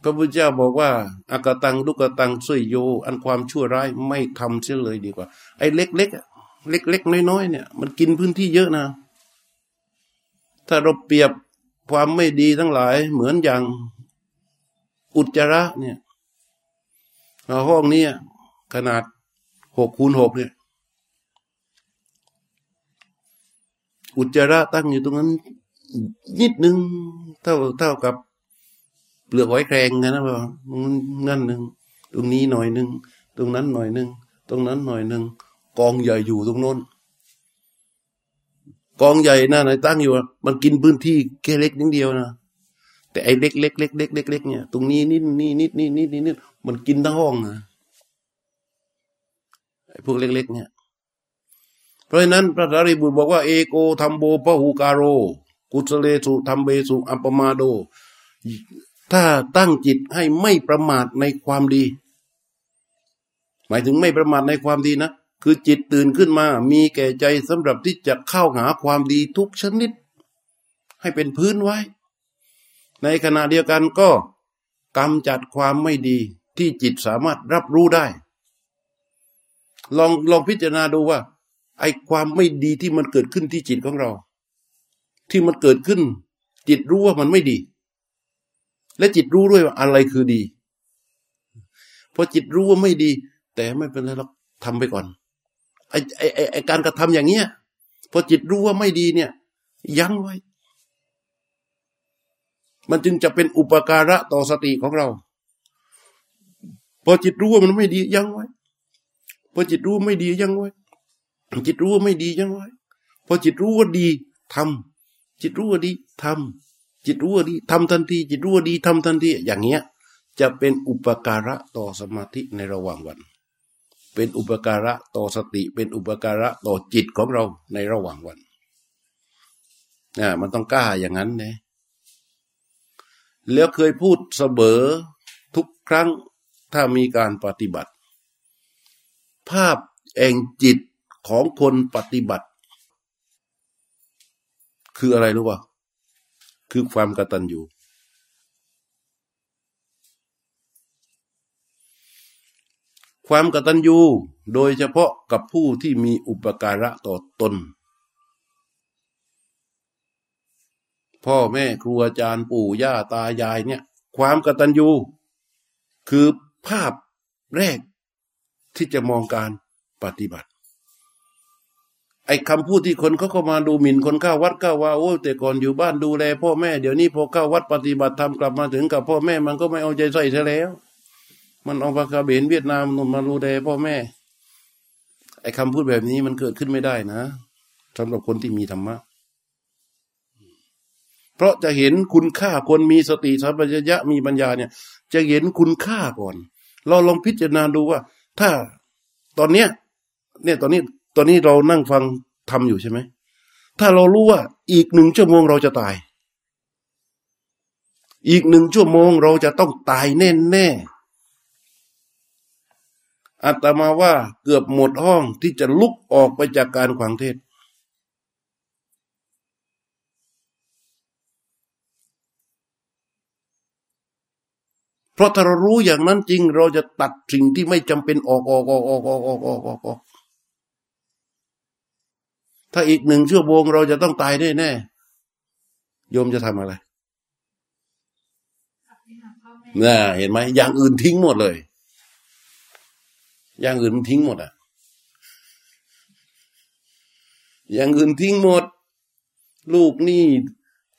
พระพุทธเจ้าบอกว่าอากตังลุกตังสุยโย อันความชั่วร้ายไม่ทำเสียเลยดีกว่า ไอ้เล็กๆเล็กๆน้อยๆเนี่ย มันกินพื้นที่เยอะนะ ถ้าเราเปรียบความไม่ดีทั้งหลายเหมือนอย่างอุจจาระเนี่ยห้องนี้ขนาดหกคูณหกเนี่ยอุจจาระตั้งอยู่ตรงนั้น นิดนึงเท่าเท่ากับเปลือกหอยแครงนะนะว่านั่นหนึ่งตรงนี้หน่อยหนึ่งตรงนั้นหน่อยหนึ่งตรงนั้นหน่อยหนึ่งกองใหญ่อยู่ตรงโน้น กองใหญ่นั่นตั้งอยู่ มันกินพื้นที่แค่เล็กนิดเดียวนะแต่ไอ้เล็กเล็กเล็กเล็กเล็กเล็กเนี่ยตรงนี้นิดนี่นิดนี่นิดนี่นิดมันกินทั้งห้องนะไอ้พวกเล็ก ๆ เนี่ย เพราะฉะนั้นพระสารีบุตรบอกว่าเอโกธรรมโบพหูการโร กุศเลสุธรรมเบสุอัปมาโด ถ้าตั้งจิตให้ไม่ประมาทในความดี หมายถึงไม่ประมาทในความดีนะคือจิตตื่นขึ้นมา มีแก่ใจสำหรับที่จะเข้าหาความดีทุกชนิด ให้เป็นพื้นไว้ ในขณะเดียวกันก็กำจัดความไม่ดีที่จิตสามารถรับรู้ได้ ลองลองพิจารณาดูว่า ไอ้ความไม่ดีที่มันเกิดขึ้นที่จิตของเรา ที่มันเกิดขึ้น จิตรู้ว่ามันไม่ดี และจิตรู้ด้วยว่าอะไรคือดีพอจิตรู้ว่าไม่ดี แต่ไม่เป็นไรหรอกทำไปก่อนไอ้ไอ้ไอ้การกระทำอย่างเงี้ยพอจิตรู้ว่าไม่ดีเนี่ย ยั้งไว้ มันจึงจะเป็นอุปการะต่อสติของเรา พอจิตรู้ว่ามันไม่ดียั้งไว้ พอจิตรู้ไม่ดียั้งไว้ จิตรู้ว่าไม่ดียั้งไงพอจิตรู้ว่าดีทำ จิตรู้ว่าดีทำจิตรู้ว่าดีทำทันที จิตรู้ว่าดีทำทันที อย่างเงี้ย จะเป็นอุปการะต่อสมาธิในระหว่างวัน เป็นอุปการะต่อสติ เป็นอุปการะต่อจิตของเราในระหว่างวันนะมันต้องกล้าอย่างนั้นนะแล้วเคยพูดเสมอทุกครั้งถ้ามีการปฏิบัติ ภาพแองจิตของคนปฏิบัติ คืออะไรรู้ป่ะคือความกระตัญญูความกตัญญูโดยเฉพาะกับผู้ที่มีอุปการะต่อตน พ่อแม่ครูอาจารย์ปู่ย่าตายายเนี่ย ความกตัญญูคือภาพแรกที่จะมองการปฏิบัติ ไอ้คำพูดที่คนเขาเข้ามาดูหมิ่นคนเข้าวัดเข้าว่าโอ้แต่ก่อนอยู่บ้านดูแล พ่อแม่เดี๋ยวนี้พอเข้าวัดปฏิบัติธรรมกลับมาถึงกับพ่อแม่มันก็ไม่เอาใจใส่ซะแล้ว มันเอาปากกาเบนเวียดนามนมาดูแลพ่อแม่ ไอ้คำพูดแบบนี้มันเกิดขึ้นไม่ได้นะสำหรับคนที่มีธรรมะเพราะจะเห็นคุณค่าคนมีสติสัมปชัญญะมีปัญญาเนี่ย จะเห็นคุณค่าก่อน เราลองพิจารณาดูว่า ถ้าตอนเนี้ยเนี่ยตอนนี้ อนนี้เรานั่งฟังทำอยู่ใช่ไหม ถ้าเรารู้ว่าอีกหนึ่งชั่วโมงเราจะตาย อีกหนึ่งชั่วโมงเราจะต้องตายแน่แน่อาตมาว่าเกือบหมดห้องที่จะลุกออกไปจากการขวางเทศ เพราะถ้าเรารู้อย่างนั้นจริง เราจะตัดสิ่งที่ไม่จำเป็นออกออกออกออกออกออกออกออกออก ถ้าอีกหนึ่งชั่วโมงเราจะต้องตายแน่แน่โยมจะทำอะไรน่ะเห็นไหมอย่างอื่นทิ้งหมดเลย อย่างอื่นมันทิ้งหมดอะ อย่างอื่นทิ้งหมด ลูกนี่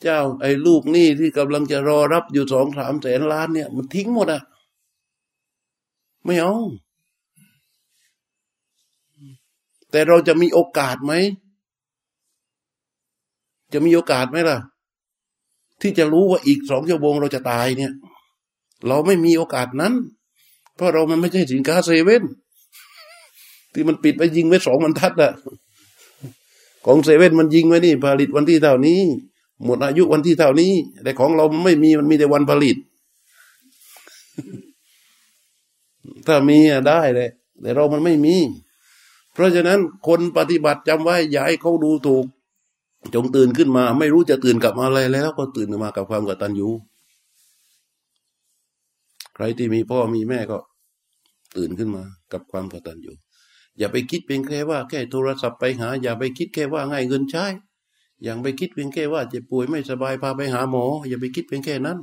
เจ้า ไอ้ลูกนี่ที่กำลังจะรอรับอยู่สองสามแสนล้านเนี่ย มันทิ้งหมดอะ ไม่เอาแต่เราจะมีโอกาสไหม จะมีโอกาสไหมล่ะ ที่จะรู้ว่าอีกสองชั่วโมงเราจะตายเนี่ย เราไม่มีโอกาสนั้น เพราะเรามันไม่ใช่สินค้าเซเว่นที่มันปิดไปยิงไว้สองบรรทัดอะของเซเว่นมันยิงไว้นี่ ผลิตวันที่เท่านี้ หมดอายุวันที่เท่านี้ แต่ของเราไม่มีมันมีแต่วันผลิต ถ้ามีอะได้เลย แต่เรามันไม่มี เพราะฉะนั้นคนปฏิบัติจำไว้อย่าให้เขาดูถูก จงตื่นขึ้นมา ไม่รู้จะตื่นกลับมาอะไรแล้ว ก็ตื่นมากับความกตัญญูใครที่มีพ่อมีแม่ก็ตื่นขึ้นมากับความกตัญญูอย่าไปคิดเพียงแค่ว่าแค่โทรศัพท์ไปหา อย่าไปคิดแค่ว่าง่ายเงินใช้อย่าไปคิดเพียงแค่ว่าเจ็บป่วยไม่สบายพาไปหาหมอ อย่าไปคิดเพียงแค่นั้น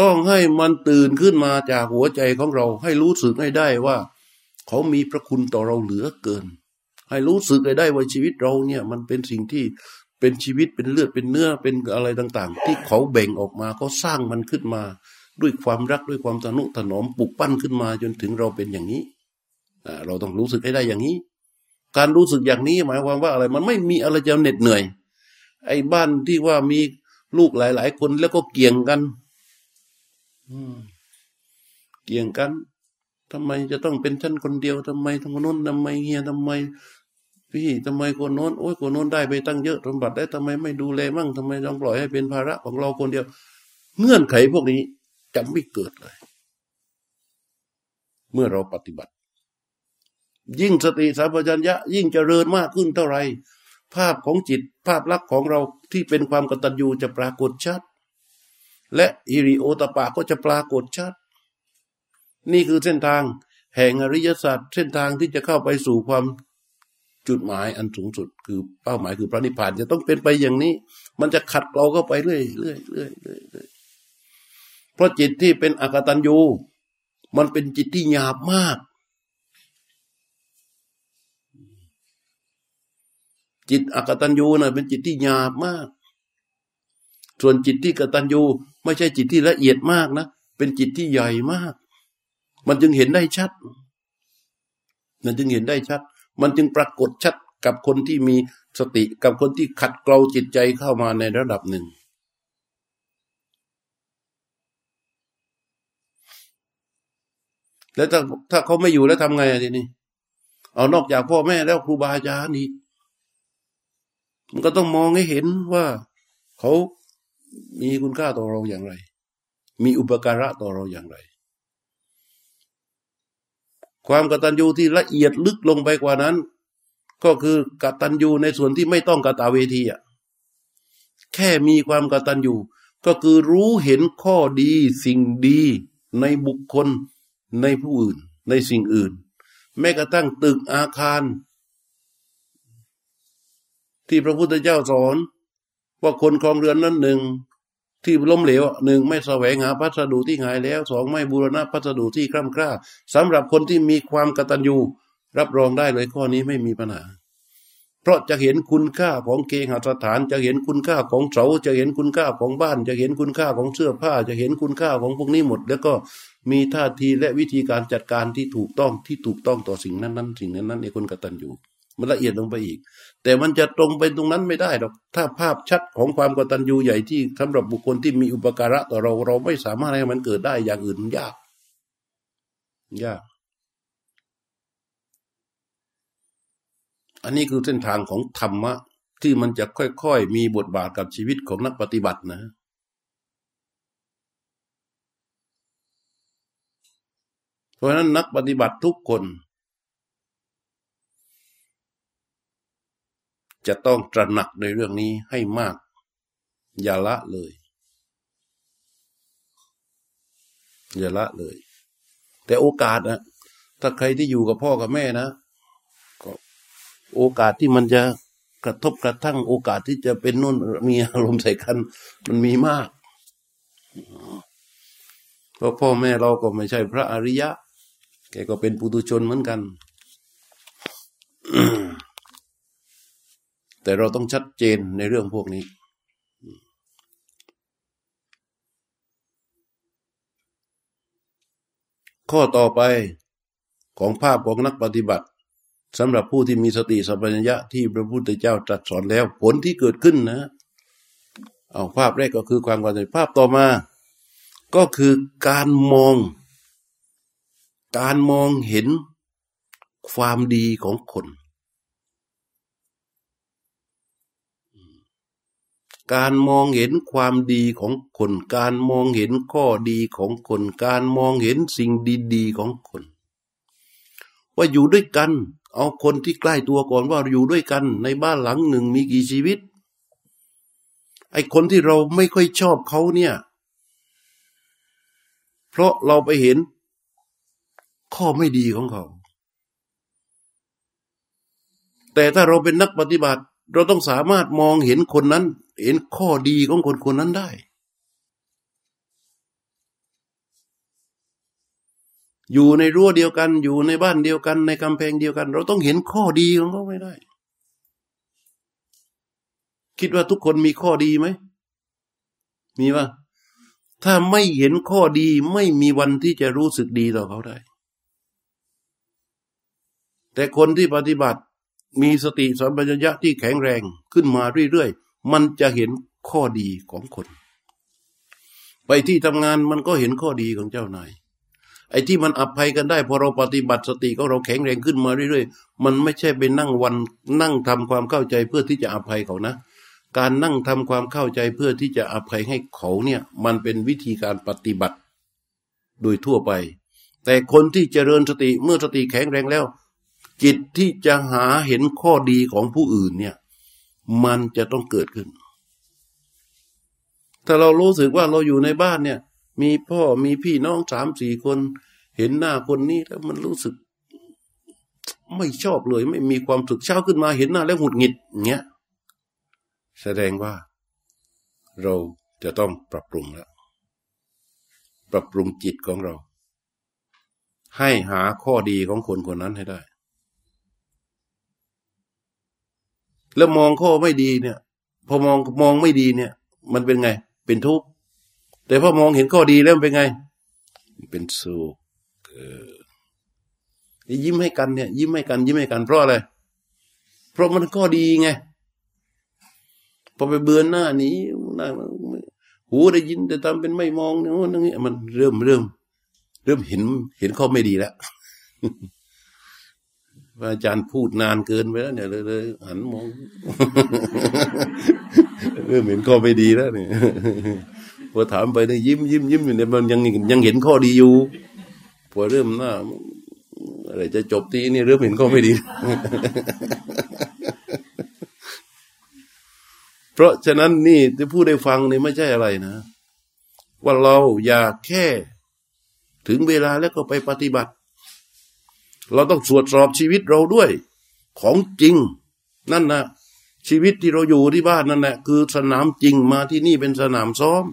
ต้องให้มันตื่นขึ้นมาจากหัวใจของเรา ให้รู้สึกให้ได้ว่า เขามีพระคุณต่อเราเหลือเกิน ให้รู้สึกให้ได้ว่าชีวิตเราเนี่ย มันเป็นสิ่งที่ เป็นชีวิตเป็นเลือดเป็นเนื้อเป็นอะไรต่าง ๆ ที่เขาแบ่งออกมาเขาสร้างมันขึ้นมา ด้วยความรักด้วยความทนุถนอมปลุกปั้นขึ้นมาจนถึงเราเป็นอย่างนี้เราต้องรู้สึกให้ได้อย่างนี้ การรู้สึกอย่างนี้หมายความว่าอะไรมันไม่มีอะไรจะเหน็ดเหนื่อย ไอ้บ้านที่ว่ามีลูกหลาย ๆ คนแล้วก็เกี่ยงกันเกี่ยงกันทำไมจะต้องเป็นฉันคนเดียวทำไมทางโน้นทำไมเฮียทำไม พี่ทำไมคนโน้นโอ้ยคนโน้นได้ไปตั้งเยอะสมบัติได้ทำไมไม่ดูแลมั่งทำไมต้องปล่อยให้เป็นภาระของเราคนเดียว เงื่อนไขพวกนี้จะไม่เกิดเลย เมื่อเราปฏิบัติ ยิ่งสติสัมปชัญญะ ยิ่งเจริญมากขึ้นเท่าไรภาพของจิตภาพลักษณ์ของเราที่เป็นความกตัญญูจะปรากฏชัด และอิริโอตปาก็จะปรากฏชัด นี่คือเส้นทางแห่งอริยสัจเส้นทางที่จะเข้าไปสู่ความ จุดหมายอันสูงสุดคือเป้าหมายคือพระนิพพานจะต้องเป็นไปอย่างนี้ มันจะขัดเราก็ไปเรื่อยเรื่อยเรื่อยเรื่อยเพราะจิตที่เป็นอกตัญญูมันเป็นจิตที่หยาบมาก จิตอกตัญญูนะ่ะเป็นจิตที่หยาบมาก ส่วนจิตที่กตัญญูไม่ใช่จิตที่ละเอียดมากนะเป็นจิตที่ใหญ่มาก มันจึงเห็นได้ชัด มันจึงเห็นได้ชัด มันจึงปรากฏชัดกับคนที่มีสติกับคนที่ขัดเกลาจิตใจเข้ามาในระดับหนึ่ง แล้วถ้าถ้าเขาไม่อยู่แล้วทำไงทีนี้เอานอกจากพ่อแม่แล้วครูบาอาจารย์อีกมันก็ต้องมองให้เห็นว่าเขามีคุณค่าต่อเราอย่างไร มีอุปการะต่อเราอย่างไร ความกตัญญูที่ละเอียดลึกลงไปกว่านั้น ก็คือกตัญญูในส่วนที่ไม่ต้องกตาเวทีอะแค่มีความกตัญญูก็คือรู้เห็นข้อดีสิ่งดีในบุคคลในผู้อื่น ในสิ่งอื่น แม้กระทั่งตึกอาคาร ที่พระพุทธเจ้าสอน ว่าคนครองเรือนนั้นหนึ่ง ที่ล้มเหลวหนึ่งไม่แสวงหาพัสดุที่หายแล้วสองไม่บูรณะพัสดุที่คร่ำคร่าสำหรับคนที่มีความกตัญญูรับรองได้เลยข้อนี้ไม่มีปัญหา เพราะจะเห็นคุณค่าของเกหสถาน จะเห็นคุณค่าของเสาจะเห็นคุณค่าของบ้าน จะเห็นคุณค่าของเสื้อผ้า จะเห็นคุณค่าของพวกนี้หมด แล้วก็มีท่าทีและวิธีการจัดการที่ถูกต้องที่ถูกต้องต่อสิ่งนั้นๆสิ่งนั้นๆในคนกตัญญูมันละเอียดลงไปอีก แต่มันจะตรงไปตรงนั้นไม่ได้หรอก ถ้าภาพชัดของความกตัญญูใหญ่ที่สำหรับบุคคลที่มีอุปการะต่อเรา เราไม่สามารถให้มันเกิดได้อย่างอื่นยาก ยาก อันนี้คือเส้นทางของธรรมะ ที่มันจะค่อยๆ มีบทบาทกับชีวิตของนักปฏิบัตินะ เพราะฉะนั้นนักปฏิบัติทุกคน จะต้องตระหนักในเรื่องนี้ให้มาก อย่าละเลย อย่าละเลย แต่โอกาสนะถ้าใครที่อยู่กับพ่อกับแม่นะก็โอกาสที่มันจะกระทบกระทั่ง โอกาสที่จะเป็นนู่นมีอารมณ์ใส่กัน มันมีมากเพราะพ่อแม่เราก็ไม่ใช่พระอริยะ แกก็เป็นปุถุชนเหมือนกัน แต่เราต้องชัดเจนในเรื่องพวกนี้ ข้อต่อไปของภาพของนักปฏิบัติสำหรับผู้ที่มีสติสัมปชัญญะที่พระพุทธเจ้าตรัสสอนแล้ว ผลที่เกิดขึ้นนะ เอาภาพแรกก็คือความความใจภาพต่อมา ก็คือการมอง การมองเห็นความดีของคน การมองเห็นความดีของคน การมองเห็นข้อดีของคน การมองเห็นสิ่งดีๆของคน ว่าอยู่ด้วยกัน เอาคนที่ใกล้ตัวก่อนว่าอยู่ด้วยกัน ในบ้านหลังหนึ่งมีกี่ชีวิต ไอ้คนที่เราไม่ค่อยชอบเขาเนี่ย เพราะเราไปเห็น ข้อไม่ดีของเขา แต่ถ้าเราเป็นนักปฏิบัติเราต้องสามารถมองเห็นคนนั้น เห็นข้อดีของคนคนนั้นได้ อยู่ในรั้วเดียวกัน อยู่ในบ้านเดียวกัน ในกำแพงเดียวกัน เราต้องเห็นข้อดีของเขาไม่ได้ คิดว่าทุกคนมีข้อดีไหม มีว่าถ้าไม่เห็นข้อดีไม่มีวันที่จะรู้สึกดีต่อเขาได้ แต่คนที่ปฏิบัติมีสติสัมปชัญญะที่แข็งแรงขึ้นมาเรื่อยๆ มันจะเห็นข้อดีของคน ไปที่ทำงานมันก็เห็นข้อดีของเจ้านายไอ้ที่มันอภัยกันได้พอเราปฏิบัติสติก็เราแข็งแรงขึ้นมาเรื่อยๆ มันไม่ใช่ไปนั่งวันนั่งทำความเข้าใจเพื่อที่จะอภัยเขานะ การนั่งทำความเข้าใจเพื่อที่จะอภัยให้เขาเนี่ย มันเป็นวิธีการปฏิบัติ โดยทั่วไป แต่คนที่เจริญสติเมื่อสติแข็งแรงแล้ว จิตที่จะหาเห็นข้อดีของผู้อื่นเนี่ย มันจะต้องเกิดขึ้น ถ้าเรารู้สึกว่าเราอยู่ในบ้านเนี่ย มีพ่อมีพี่น้องสามสี่คน เห็นหน้าคนนี้แล้วมันรู้สึก ไม่ชอบเลย ไม่มีความสุขเช้าขึ้นมาเห็นหน้าแล้วหงุดหงิดเงี้ย แสดงว่า เราจะต้องปรับปรุงแล้ว ปรับปรุงจิตของเรา ให้หาข้อดีของคนคนนั้นให้ได้ แล้วมองข้อไม่ดีเนี่ย พอมองมองไม่ดีเนี่ย มันเป็นไง เป็นทุกข์แต่พอมองเห็นข้อดีแล้วเป็นไง เป็นสุขยิ้มให้กันเนี่ย ยิ้มให้กัน ยิ้มให้กันเพราะอะไร เพราะมันข้อดีไงพอไปเบือนหน้านี้หน้าหูได้ยินแต่ทำเป็นไม่มองเนี่ยนี่มันเริ่มเริ่ม เริ่มเห็นเห็นข้อไม่ดีแล้ว อาจารย์พูดนานเกินไปแล้วเนี่ยเลยเลยหันมองเริ่มเห็นข้อไม่ดีแล้วเนี่ยพอถามไปเนี่ยยิ้มยิ้มยิ้มอยู่เนี่ยมันยังยังเห็นข้อดีอยู่พอเริ่มหน้าอะไรจะจบทีนี่เริ่มเห็นข้อไม่ดี เพราะฉะนั้นนี่ที่พูดได้ฟังนี่ไม่ใช่อะไรนะ ว่าเราอยากแค่ ถึงเวลาแล้วก็ไปปฏิบัติ เราต้องตรวจสอบชีวิตเราด้วย ของจริง นั่นนะชีวิตที่เราอยู่ที่บ้านนั่นแหละคือสนามจริงมาที่นี่เป็นสนามซ้อม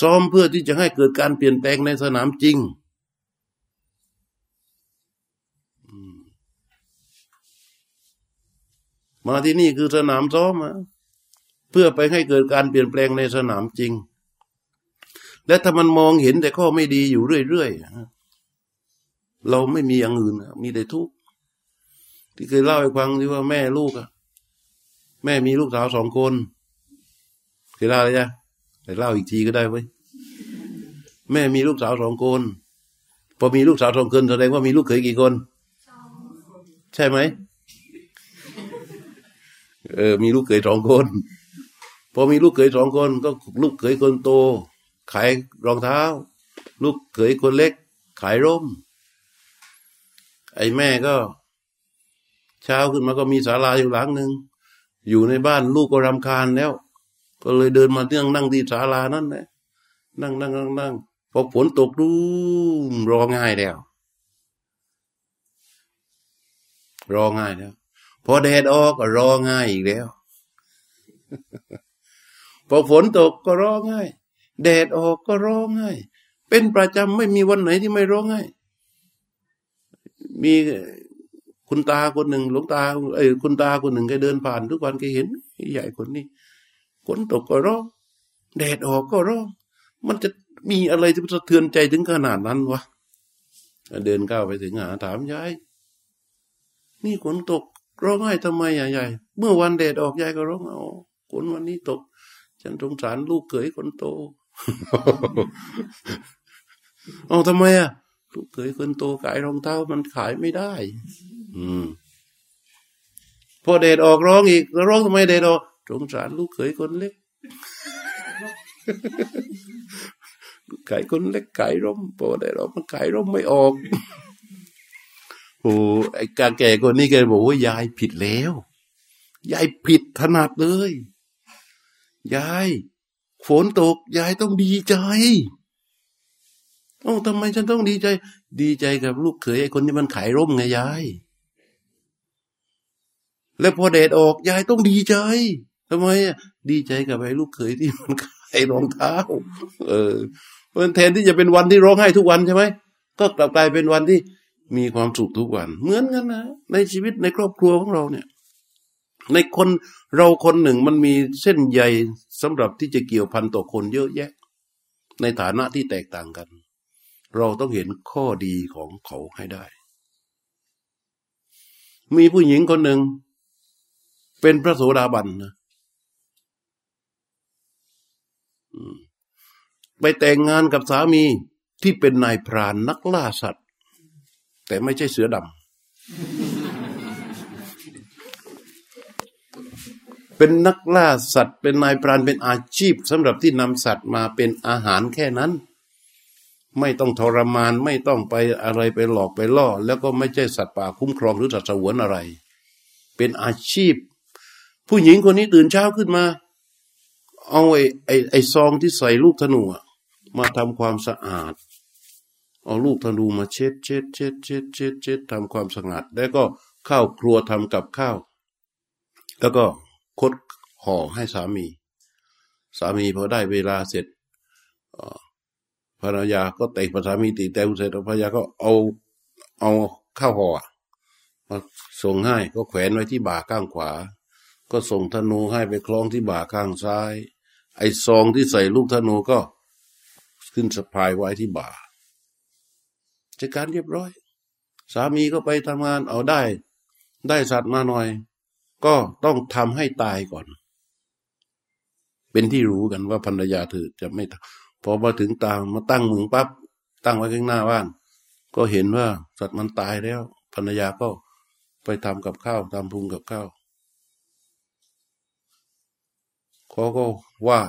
ซ้อมเพื่อที่จะให้เกิดการเปลี่ยนแปลงในสนามจริงมาที่นี่คือสนามซ้อมเพื่อไปให้เกิดการเปลี่ยนแปลงในสนามจริง และถ้ามันมองเห็นแต่ข้อไม่ดีอยู่เรื่อยๆ เราไม่มีอย่างอื่นมีแต่ทุกข์ที่เคยเล่าให้ฟังที่ว่าแม่ลูกอะแม่มีลูกสาวสองคนเคยเล่าเลยจ้ะแต่เล่าอีกทีก็ได้ไว้ยแม่มีลูกสาวสองคน พอมีลูกสาวสองคนแสดงว่ามีลูกเขยกี่คน ใช่ไหมเออ มีลูกเขยสองคน พอมีลูกเขยสองคนก็ลูกเขยคนโต ขายรองเท้า ลูกเขยคนเล็ก ขายร่ม ไอ้แม่ก็ เช้าขึ้นมาก็มีศาลาอยู่หลังหนึ่งอยู่ในบ้านลูกก็รำคาญแล้ว ก็เลยเดินมาเนื่องนั่งที่ศาลานั่นแหละนั่งนั่งนั่งนั่งพอฝนตกดูรอง่ายแล้ว รอง่ายแล้วพอแดดออกก็รอง่ายอีกแล้ว พอฝนตกก็รอง่าย แดดออกก็รอง่าย เป็นประจำไม่มีวันไหนที่ไม่ร้องไห้ มีคุณตาคนหนึ่งหลวงตาเอ้คุณตาคนหนึ่งแกเดินผ่าน ทุกวันแกเห็นใหญ่คนนี้ฝนตกก็ร้องแดดออกก็ร้องมันจะมีอะไรที่สะเทือนใจถึงขนาดนั้นวะเดินก้าวไปถึงหาถามยายนี่ฝนตกร้องไห้ทำไมใหญ่เมื่อวันแดดออกยายก็ร้องเอาฝนวันนี้ตก ฉันสงสารลูกเขยคนโตเอาทำไมอะ ลูกเขยคนโตขายรองเท้ามันขายไม่ได้ อืมพอแดดออกร้องอีกแล้วร้องทำไมแดดออกสงสารลูกเขยคนเล็กขายคนเล็กขายร่มพอแดดออกมันขายร่มไม่ออกโอ้ไอ้กาแก่คนนี้แกบอกว่ายายผิดแล้ว ยายผิดถนัดเลย ยายฝนตก ยายต้องดีใจ โอ้ทำไมฉันต้องดีใจ ดีใจกับลูกเขยไอ้คนที่มันขายร่มไงยาย แล้วพอแดดออกยายต้องดีใจทำไมดีใจกับไอ้ลูกเขยที่มันขายรองเท้า เออมันแทนที่จะเป็นวันที่ร้องไห้ทุกวันใช่ไหมก็กลับกลายเป็นวันที่มีความสุขทุกวัน เหมือนกันนะในชีวิตในครอบครัวของเราเนี่ย ในคนเราคนหนึ่งมันมีเส้นใยสำหรับที่จะเกี่ยวพันต่อคนเยอะแยะ ในฐานะที่แตกต่างกัน เราต้องเห็นข้อดีของเขาให้ได้ มีผู้หญิงคนหนึ่ง เป็นพระโสดาบันนะไปแต่งงานกับสามีที่เป็นนายพรานนักล่าสัตว์ แต่ไม่ใช่เสือดำ เป็นนักล่าสัตว์ เป็นนายพรานเป็นอาชีพสำหรับที่นำสัตว์มาเป็นอาหารแค่นั้น ไม่ต้องทรมานไม่ต้องไปอะไรไปหลอกไปล่อ แล้วก็ไม่ใช่สัตว์ป่าคุ้มครองหรือสัตว์สวนอะไร เป็นอาชีพ ผู้หญิงคนนี้ตื่นเช้าขึ้นมา เอาไอ้ไอ้ไอ้ซองที่ใส่ลูกธนูมาทำความสะอาด เอาลูกธนูมาเช็ดเช็ดเช็ดเช็ดเช็ดเช็ดทำความสงัดแล้วก็ข้าวครัวทำกับข้าว แล้วก็คดห่อให้สามี สามีพอได้เวลาเสร็จ ภรรยาก็เตะภาษามีตีแต่เสร็จภรรยาก็เอาเอาข้าวห่อมาส่งให้ก็แขวนไว้ที่บ่าข้างขวา ก็ส่งธนูให้ไปคล้องที่บ่าข้างซ้าย ไอ้ซองที่ใส่ลูกธนูก็ขึ้นสะพายไว้ที่บ่าจัดการเรียบร้อย สามีก็ไปทำงานเอาได้ ได้สัตว์มาหน่อย ก็ต้องทำให้ตายก่อน เป็นที่รู้กันว่าภรรยาเธอจะไม่ พอมาถึงตางมาตั้งมือปั๊บตั้งไว้ข้างหน้าบ้าน ก็เห็นว่าสัตว์มันตายแล้วภรรยาก็ไปทำกับข้าวทำพุงกับข้าวเขาก็ว่า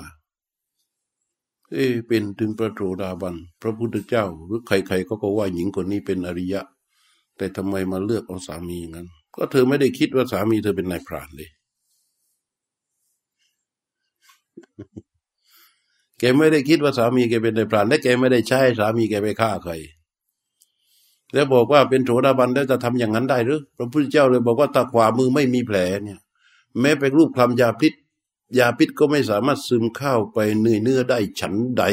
เอเป็นถึงพระโสดาบัน พระพุทธเจ้า หรือใครๆก็ก็ว่าหญิงคนนี้เป็นอริยะ แต่ทำไมมาเลือกเอาสามีอย่างนั้น ก็เธอไม่ได้คิดว่าสามีเธอเป็นนายพรานเลย แกไม่ได้คิดว่าสามีแกเป็นในพรานและแกไม่ได้ใช้สามีแกไปฆ่าใคร แล้วบอกว่าเป็นโสดาบันแล้วจะทำอย่างนั้นได้หรือพระพุทธเจ้าเลยบอกว่าตาขวามือไม่มีแผลเนี่ย แม้เป็นรูปคลำยาพิษ ยาพิษก็ไม่สามารถซึมเข้าไปเนื้อเนื้อได้ฉันใด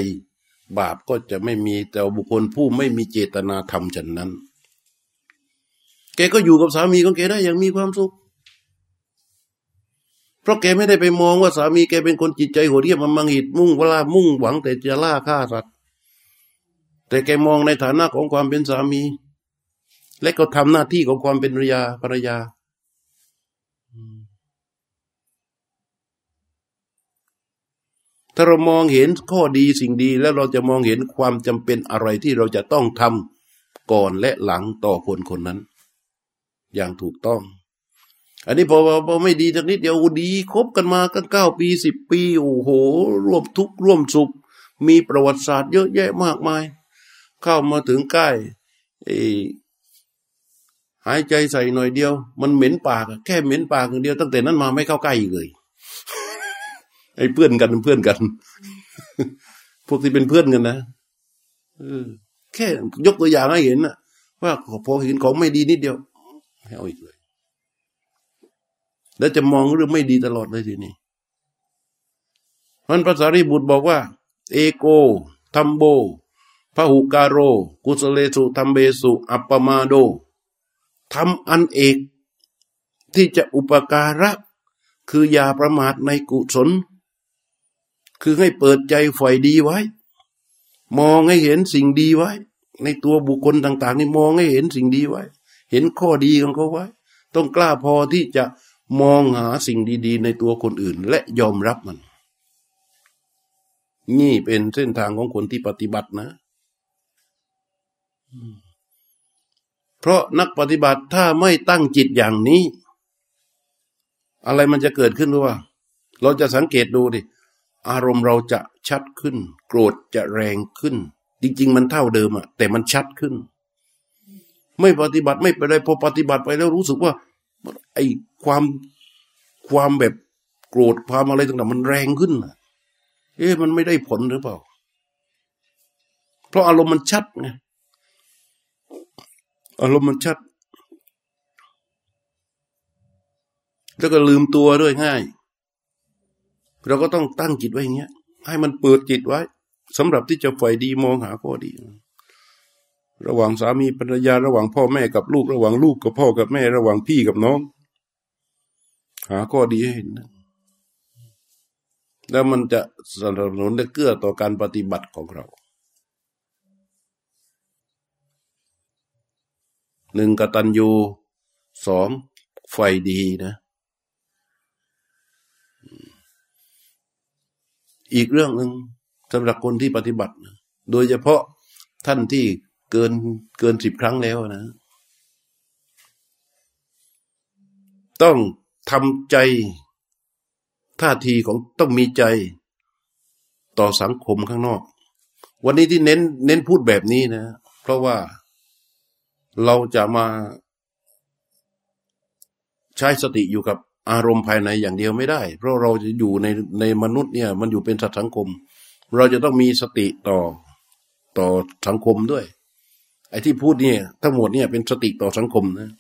บาปก็จะไม่มีแต่บุคคลผู้ไม่มีเจตนาทำฉันนั้น แกก็อยู่กับสามีของแกได้อย่างมีความสุข เพราะแกไม่ได้ไปมองว่าสามีแกเป็นคนจิตใจโหดเหี้ยมมังหิดมุ่งเวลามุ่งหวังแต่จะล่าฆ่าสัตว์แต่แกมองในฐานะของความเป็นสามี และก็ทำหน้าที่ของความเป็นภรรยาภรรยา ถ้าเรามองเห็นข้อดีสิ่งดีแล้วเราจะมองเห็นความจำเป็นอะไรที่เราจะต้องทำก่อนและหลังต่อคนคนนั้น อย่างถูกต้อง อันนี้พอพอไม่ดีสักนิดเดียวดีคบกันมากันเก้าปีสิบปีโอ้โหร่วมทุกข์ร่วมสุข มีประวัติศาสตร์เยอะแยะมากมาย เข้ามาถึงใกล้หายใจใส่หน่อยเดียว มันเหม็นปากแค่เหม็นปากอย่างเดียวตั้งแต่นั้นมาไม่เข้าใกล้เลย ไอ้เพื่อนกันเพื่อนกัน พวกที่เป็นเพื่อนกันนะแค่ยกตัวอย่างให้เห็นนะว่าพอเห็นของไม่ดีนิดเดียวให้เอาอีกเลย แล้วจะมองเรื่องไม่ดีตลอดเลยทีนี้มันภาษาริบุตรบอกว่า เอโกทัมโบพหุการโร กุสเลสุทัมเบสุอัปปมาโดทำอันเอกที่จะอุปการะคืออย่าประมาทในกุศล คือให้เปิดใจฝ่ายดีไว้ มองให้เห็นสิ่งดีไว้ ในตัวบุคคลต่าง ๆ นี่มองให้เห็นสิ่งดีไว้ เห็นข้อดีของเขาไว้ ต้องกล้าพอที่จะ มองหาสิ่งดีๆ ในตัวคนอื่น และยอมรับมัน นี่เป็นเส้นทางของคนที่ปฏิบัตินะ เพราะนักปฏิบัติถ้าไม่ตั้งจิตอย่างนี้ อะไรมันจะเกิดขึ้นรู้ว่า เราจะสังเกตดูดิ อารมณ์เราจะชัดขึ้น โกรธจะแรงขึ้น จริง ๆ มันเท่าเดิมอะแต่มันชัดขึ้น ไม่ปฏิบัติไม่ไปเลยพอปฏิบัติไปแล้วรู้สึกว่า ไอ้ความความแบบโกรธความอะไรต่างๆมันแรงขึ้นเอ๊ะมันไม่ได้ผลหรือเปล่า เพราะอารมณ์มันชัดไงอารมณ์มันชัด แล้วก็ลืมตัวด้วยง่าย เราก็ต้องตั้งจิตไว้อย่างเงี้ย ให้มันเปิดจิตไว้สำหรับที่จะฝ่ายดีมองหาข้อดี ระหว่างสามีภรรยาระหว่างพ่อแม่กับลูก ระหว่างลูกกับพ่อกับแม่ระหว่างพี่กับน้อง หาข้อดีให้เห็นแล้วมันจะสนับสนุนและเกื้อต่อการปฏิบัติของเราหนึ่งกตัญญูสองไฟดีนะ อีกเรื่องหนึ่งสำหรับคนที่ปฏิบัติ โดยเฉพาะท่านที่ เกินเกินสิบครั้งแล้วนะ ต้องทำใจ ท่าทีของต้องมีใจต่อสังคมข้างนอก วันนี้ที่เน้นเน้นพูดแบบนี้นะ เพราะว่าเราจะมา ใช้สติอยู่กับอารมณ์ภายในอย่างเดียวไม่ได้ เพราะเราจะอยู่ในในมนุษย์เนี่ย มันอยู่เป็นสัตว์สังคม เราจะต้องมีสติต่อต่อสังคมด้วย ไอ้ที่พูดเนี่ยทั้งหมดเนี่ยเป็นสติต่อสังคมนะ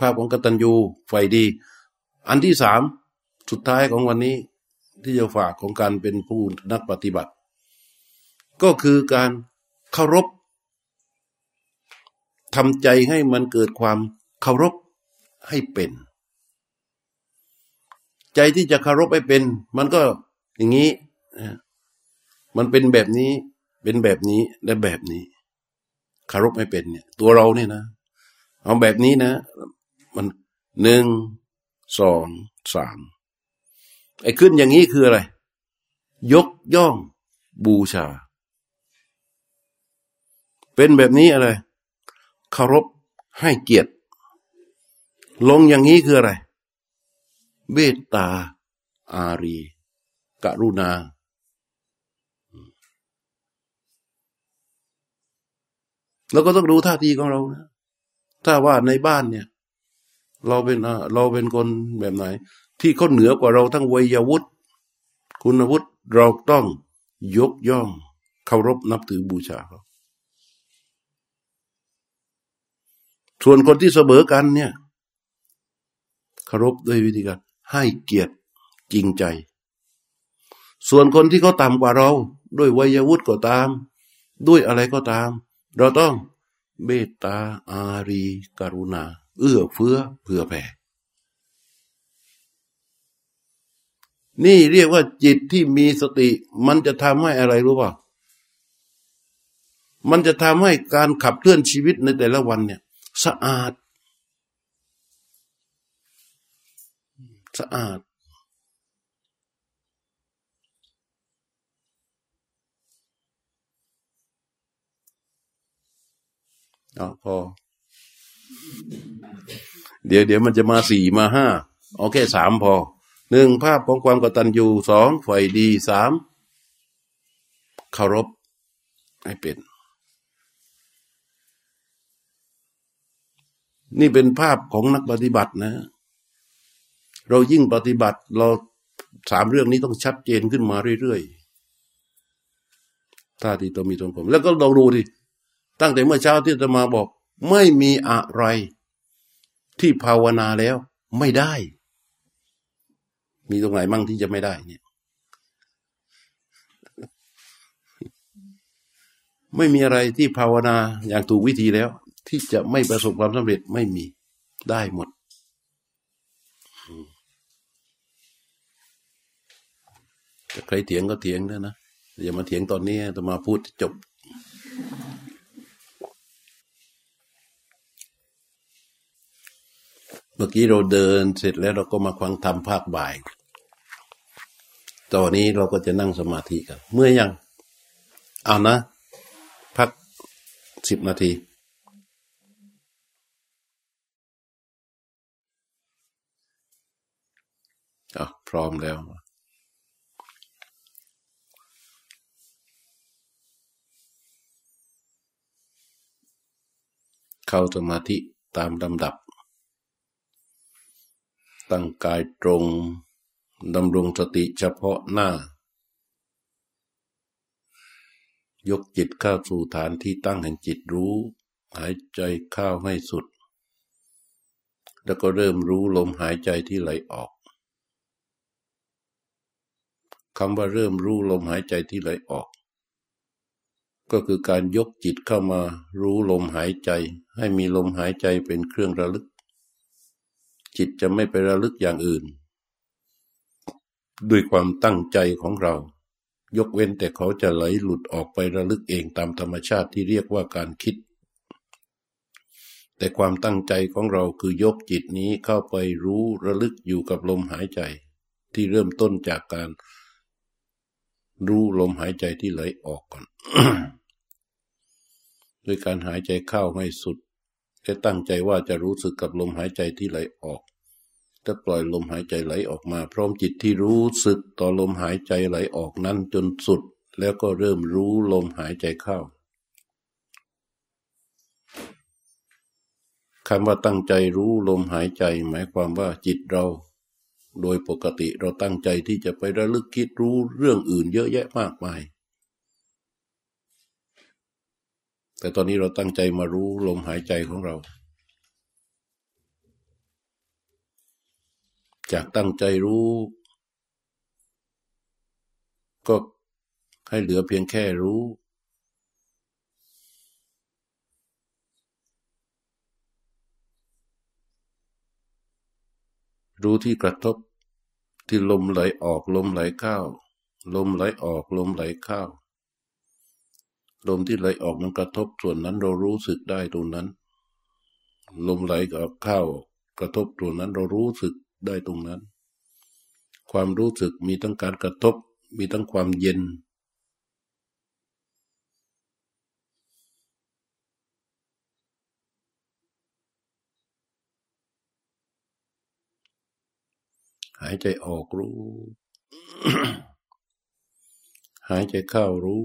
ภาพของกตัญญูไฟดี อันที่สามสุดท้ายของวันนี้ที่จะฝากของการเป็นผู้นักปฏิบัติ ก็คือการเคารพทำใจให้มันเกิดความเคารพให้เป็น ใจที่จะเคารพให้เป็น มันก็อย่างนี้ มันเป็นแบบนี้ เป็นแบบนี้และแบบนี้ คารพไม่เป็นเนี่ย ตัวเราเนี่ยนะเอาแบบนี้นะ มันหนึ่งสองสามไอ้ขึ้นอย่างนี้คืออะไร ยกย่องบูชา เป็นแบบนี้อะไรเคารพให้เกียรติ ลงอย่างนี้คืออะไรเมตตาอารี กรุณา แล้วก็ต้องดูท่าทีของเรานะถ้าว่าในบ้านเนี่ย เราเป็นเราเป็นคนแบบไหน ที่เขาเหนือกว่าเราทั้งวัยวุฒิคุณวุฒิเราต้องยกย่องเคารพนับถือบูชาเขาส่วนคนที่เสมอกันเนี่ยเคารพด้วยวิธีการให้เกียรติจริงใจ ส่วนคนที่เขาต่ำกว่าเรา ด้วยวัยวุฒิก็ตาม ด้วยอะไรก็ตาม เราต้องเมตตาอารีกรุณา เอื้อเฟื้อเผื่อแผ่ นี่เรียกว่าจิตที่มีสติ มันจะทำให้อะไรรู้ป่ะมันจะทำให้การขับเคลื่อนชีวิตในแต่ละวันเนี่ยสะอาด สะอาด อ๋อพอ เดี๋ยวเดี๋ยวมันจะมาสี่มาห้าเอาแค่สามพอหนึ่งภาพของความกตัญญูสองฝ่ายดีสามเคารพให้เป็น นี่เป็นภาพของนักปฏิบัตินะ เรายิ่งปฏิบัติเราสามเรื่องนี้ต้องชัดเจนขึ้นมาเรื่อยๆท่าทีตัวมีตนผม แล้วก็เราดูดิ ตั้งแต่เมื่อเช้าที่จะมาบอก ไม่มีอะไร ที่ภาวนาแล้ว ไม่ได้ มีตรงไหนมั่งที่จะไม่ได้เนี่ยไม่มีอะไรที่ภาวนาอย่างถูกวิธีแล้ว ที่จะไม่ประสบความสำเร็จไม่มีได้หมดจะใครเถียงก็เถียงนะนะอย่ามาเถียงตอนนี้จะมาพูดจบ มื่อกี้เราเดินเสร็จแล้วเราก็มาควังทำภาคบ่าย ตอนนี้เราก็จะนั่งสมาธิกัน เมื่อยัง เอานะ พักสิบนาทีอะพร้อมแล้วเข้าสมาธิตามลำดับ ตั้งกายตรงดำรงสติเฉพาะหน้า ยกจิตเข้าสู่ฐานที่ตั้งแห่งจิตรู้ หายใจเข้าให้สุด แล้วก็เริ่มรู้ลมหายใจที่ไหลออกคำว่าเริ่มรู้ลมหายใจที่ไหลออก ก็คือการยกจิตเข้ามารู้ลมหายใจ ให้มีลมหายใจเป็นเครื่องระลึก จิตจะไม่ไประลึกอย่างอื่น ด้วยความตั้งใจของเรา ยกเว้นแต่เขาจะไหลหลุดออกไประลึกเองตามธรรมชาติที่เรียกว่าการคิด แต่ความตั้งใจของเราคือยกจิตนี้เข้าไปรู้ระลึกอยู่กับลมหายใจ ที่เริ่มต้นจากการรู้ลมหายใจที่ไหลออกก่อน ด้วยการหายใจเข้าให้สุด แค่ตั้งใจว่าจะรู้สึกกับลมหายใจที่ไหลออกถ้าปล่อยลมหายใจไหลออกมา พร้อมจิตที่รู้สึกต่อลมหายใจไหลออกนั้นจนสุด แล้วก็เริ่มรู้ลมหายใจเข้าคำว่าตั้งใจรู้ลมหายใจ หมายความว่าจิตเรา โดยปกติเราตั้งใจที่จะไประลึกคิดรู้เรื่องอื่นเยอะแยะมากมาย แต่ตอนนี้เราตั้งใจมารู้ลมหายใจของเรา จากตั้งใจรู้ ก็ให้เหลือเพียงแค่รู้ รู้ที่กระทบที่ลมไหลออกลมไหลเข้าลมไหลออกลมไหลเข้า ลมที่ไหลออกมันกระทบส่วนนั้นเรารู้สึกได้ตรงนั้น ลมไหลกับเข้ากระทบตัวนั้นเรารู้สึกได้ตรงนั้น ความรู้สึกมีทั้งการกระทบ มีทั้งความเย็น หายใจออกรู้ หายใจเข้ารู้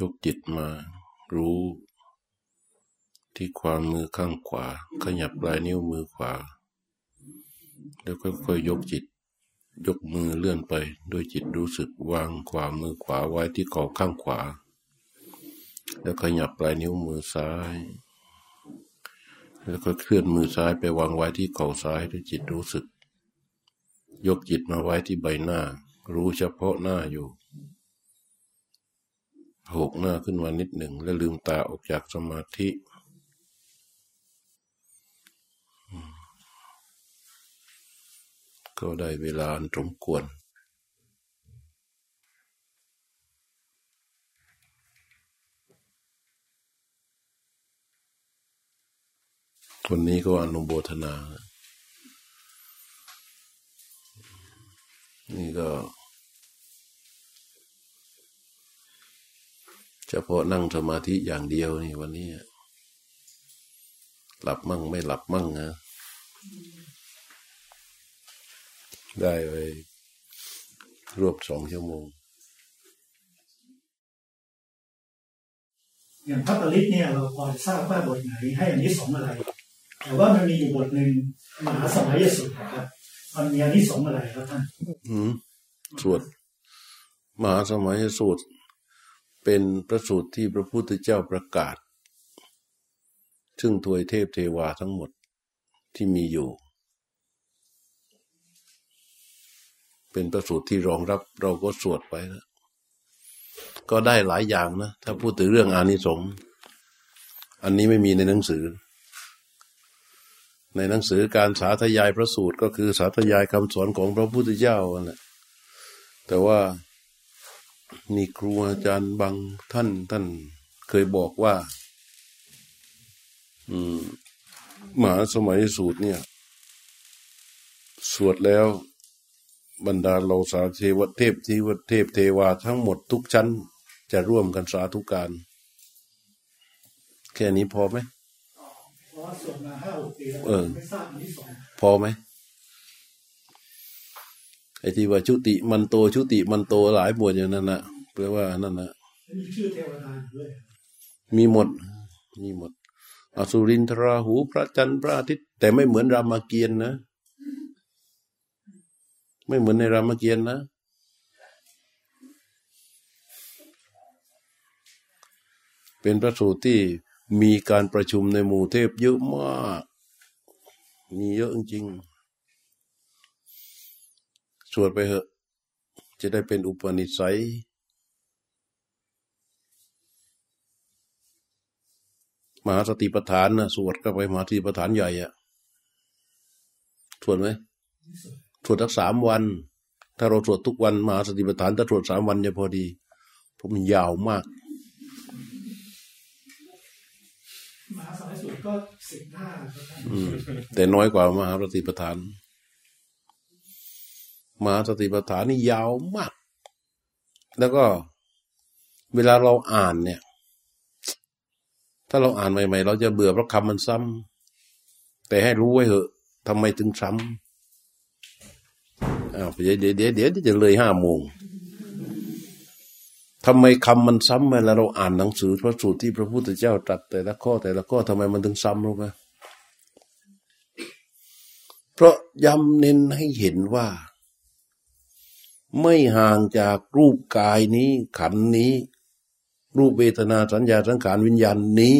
ยกจิตมารู้ ที่ความมือข้างขวา ขยับปลายนิ้วมือขวา แล้วค่อยๆยกจิต ยกมือเลื่อนไปโดยจิตรู้สึกวางขวามือขวาไว้ที่ขอข้างขวา แล้วขยับปลายนิ้วมือซ้าย แล้วก็เคลื่อนมือซ้ายไปวางไว้ที่เข่าซ้ายด้วยจิตรู้สึก ยกจิตมาไว้ที่ใบหน้า รู้เฉพาะหน้าอยู่ หกหน้าขึ้นมานิดหนึ่ง แล้วลืมตาออกจากสมาธิ ก็ได้เวลาสมควร วันนี้ก็อนุโบทนา นี่ก็ เฉพาะนั่งสมาธิอย่างเดียวนี่วันนี้หลับมั่งไม่หลับมั่งนะได้ไปรวบสองชั่วโมง อย่างพระปริตเนี่ยเราพอจะทราบว่าบทไหน ให้อันนี้สงอะไร แต่ว่ามันมีอยู่บทหนึ่งมหาสมัยสุดนะครับมันมีอันนี้สงอะไรครับท่านอืมสวดมหาสมัยสูตร เป็นพระสูตรที่พระพุทธเจ้าประกาศ ซึ่งทวยเทพเทวาทั้งหมดที่มีอยู่ เป็นพระสูตรที่รองรับเราก็สวดไปนะก็ได้หลายอย่างนะ ถ้าพูดถึงเรื่องอานิสงส์อันนี้ไม่มีในหนังสือ ในหนังสือการสาธยายพระสูตรก็คือสาธยายคำสอนของพระพุทธเจ้าแหละแต่ว่า มีครูอาจารย์บางท่านท่านเคยบอกว่า อืมมหาสมัยสูตรเนี่ย สวดแล้ว บรรดาเราสาเทวเทพทีวเทพเทวาทั้งหมดทุกชั้น จะร่วมกันสาธุการ แค่นี้พอไหมเพราะว่าส่วนมาห้าหกปีแล้วเออไม่ทราบอันนี้สงพอไหม อ้ที่ว่าชุติมันโตชุติมันโตหลายบทอย่างนั้นนะแปลว่านั่นนะมีชื่อเทวดาด้วยมีหมด มีหมด อสุรินทราหูพระจันทร์พระอาทิตย์ แต่ไม่เหมือนรามเกียรตินะ ไม่เหมือนในรามเกียรตินะ เป็นพระสูตรที่มีการประชุมในหมู่เทพเยอะมาก มีเยอะจริงๆ สวดไปเถอะ จะได้เป็นอุปนิสัย มหาสติปัฏฐานนะสวดก็ไปมหาสติปัฏฐานใหญ่อะสวดไหมสวดสักสามวัน ถ้าเราสวดทุกวันมหาสติปัฏฐานถ้าสวดสามวันจะพอดีเพราะมันยาวมากมหาสมัยสุดก็สิบห้าครับท่านอืมแต่น้อยกว่ามหาสติปัฏฐาน มหาสติปัฏฐานนี่ยาวมาก แล้วก็เวลาเราอ่านเนี่ย ถ้าเราอ่านใหม่ๆ เราจะเบื่อเพราะคำมันซ้ำแต่ให้รู้ไว้เหอะทำไมถึงซ้ำอ้าวเดี๋ยวเดี๋ยวเดี๋ยวจะเลยห้าโมงทำไมคำมันซ้ำเวลาเราอ่านหนังสือพระสูตรที่พระพุทธเจ้าตรัสแต่ละข้อแต่ละข้อทำไมมันถึงซ้ำรู้ไหมเพราะย้ำเน้นให้เห็นว่า ไม่ห่างจากรูปกายนี้ขันนี้ รูปเวทนาสัญญาสังขารวิญญาณนี้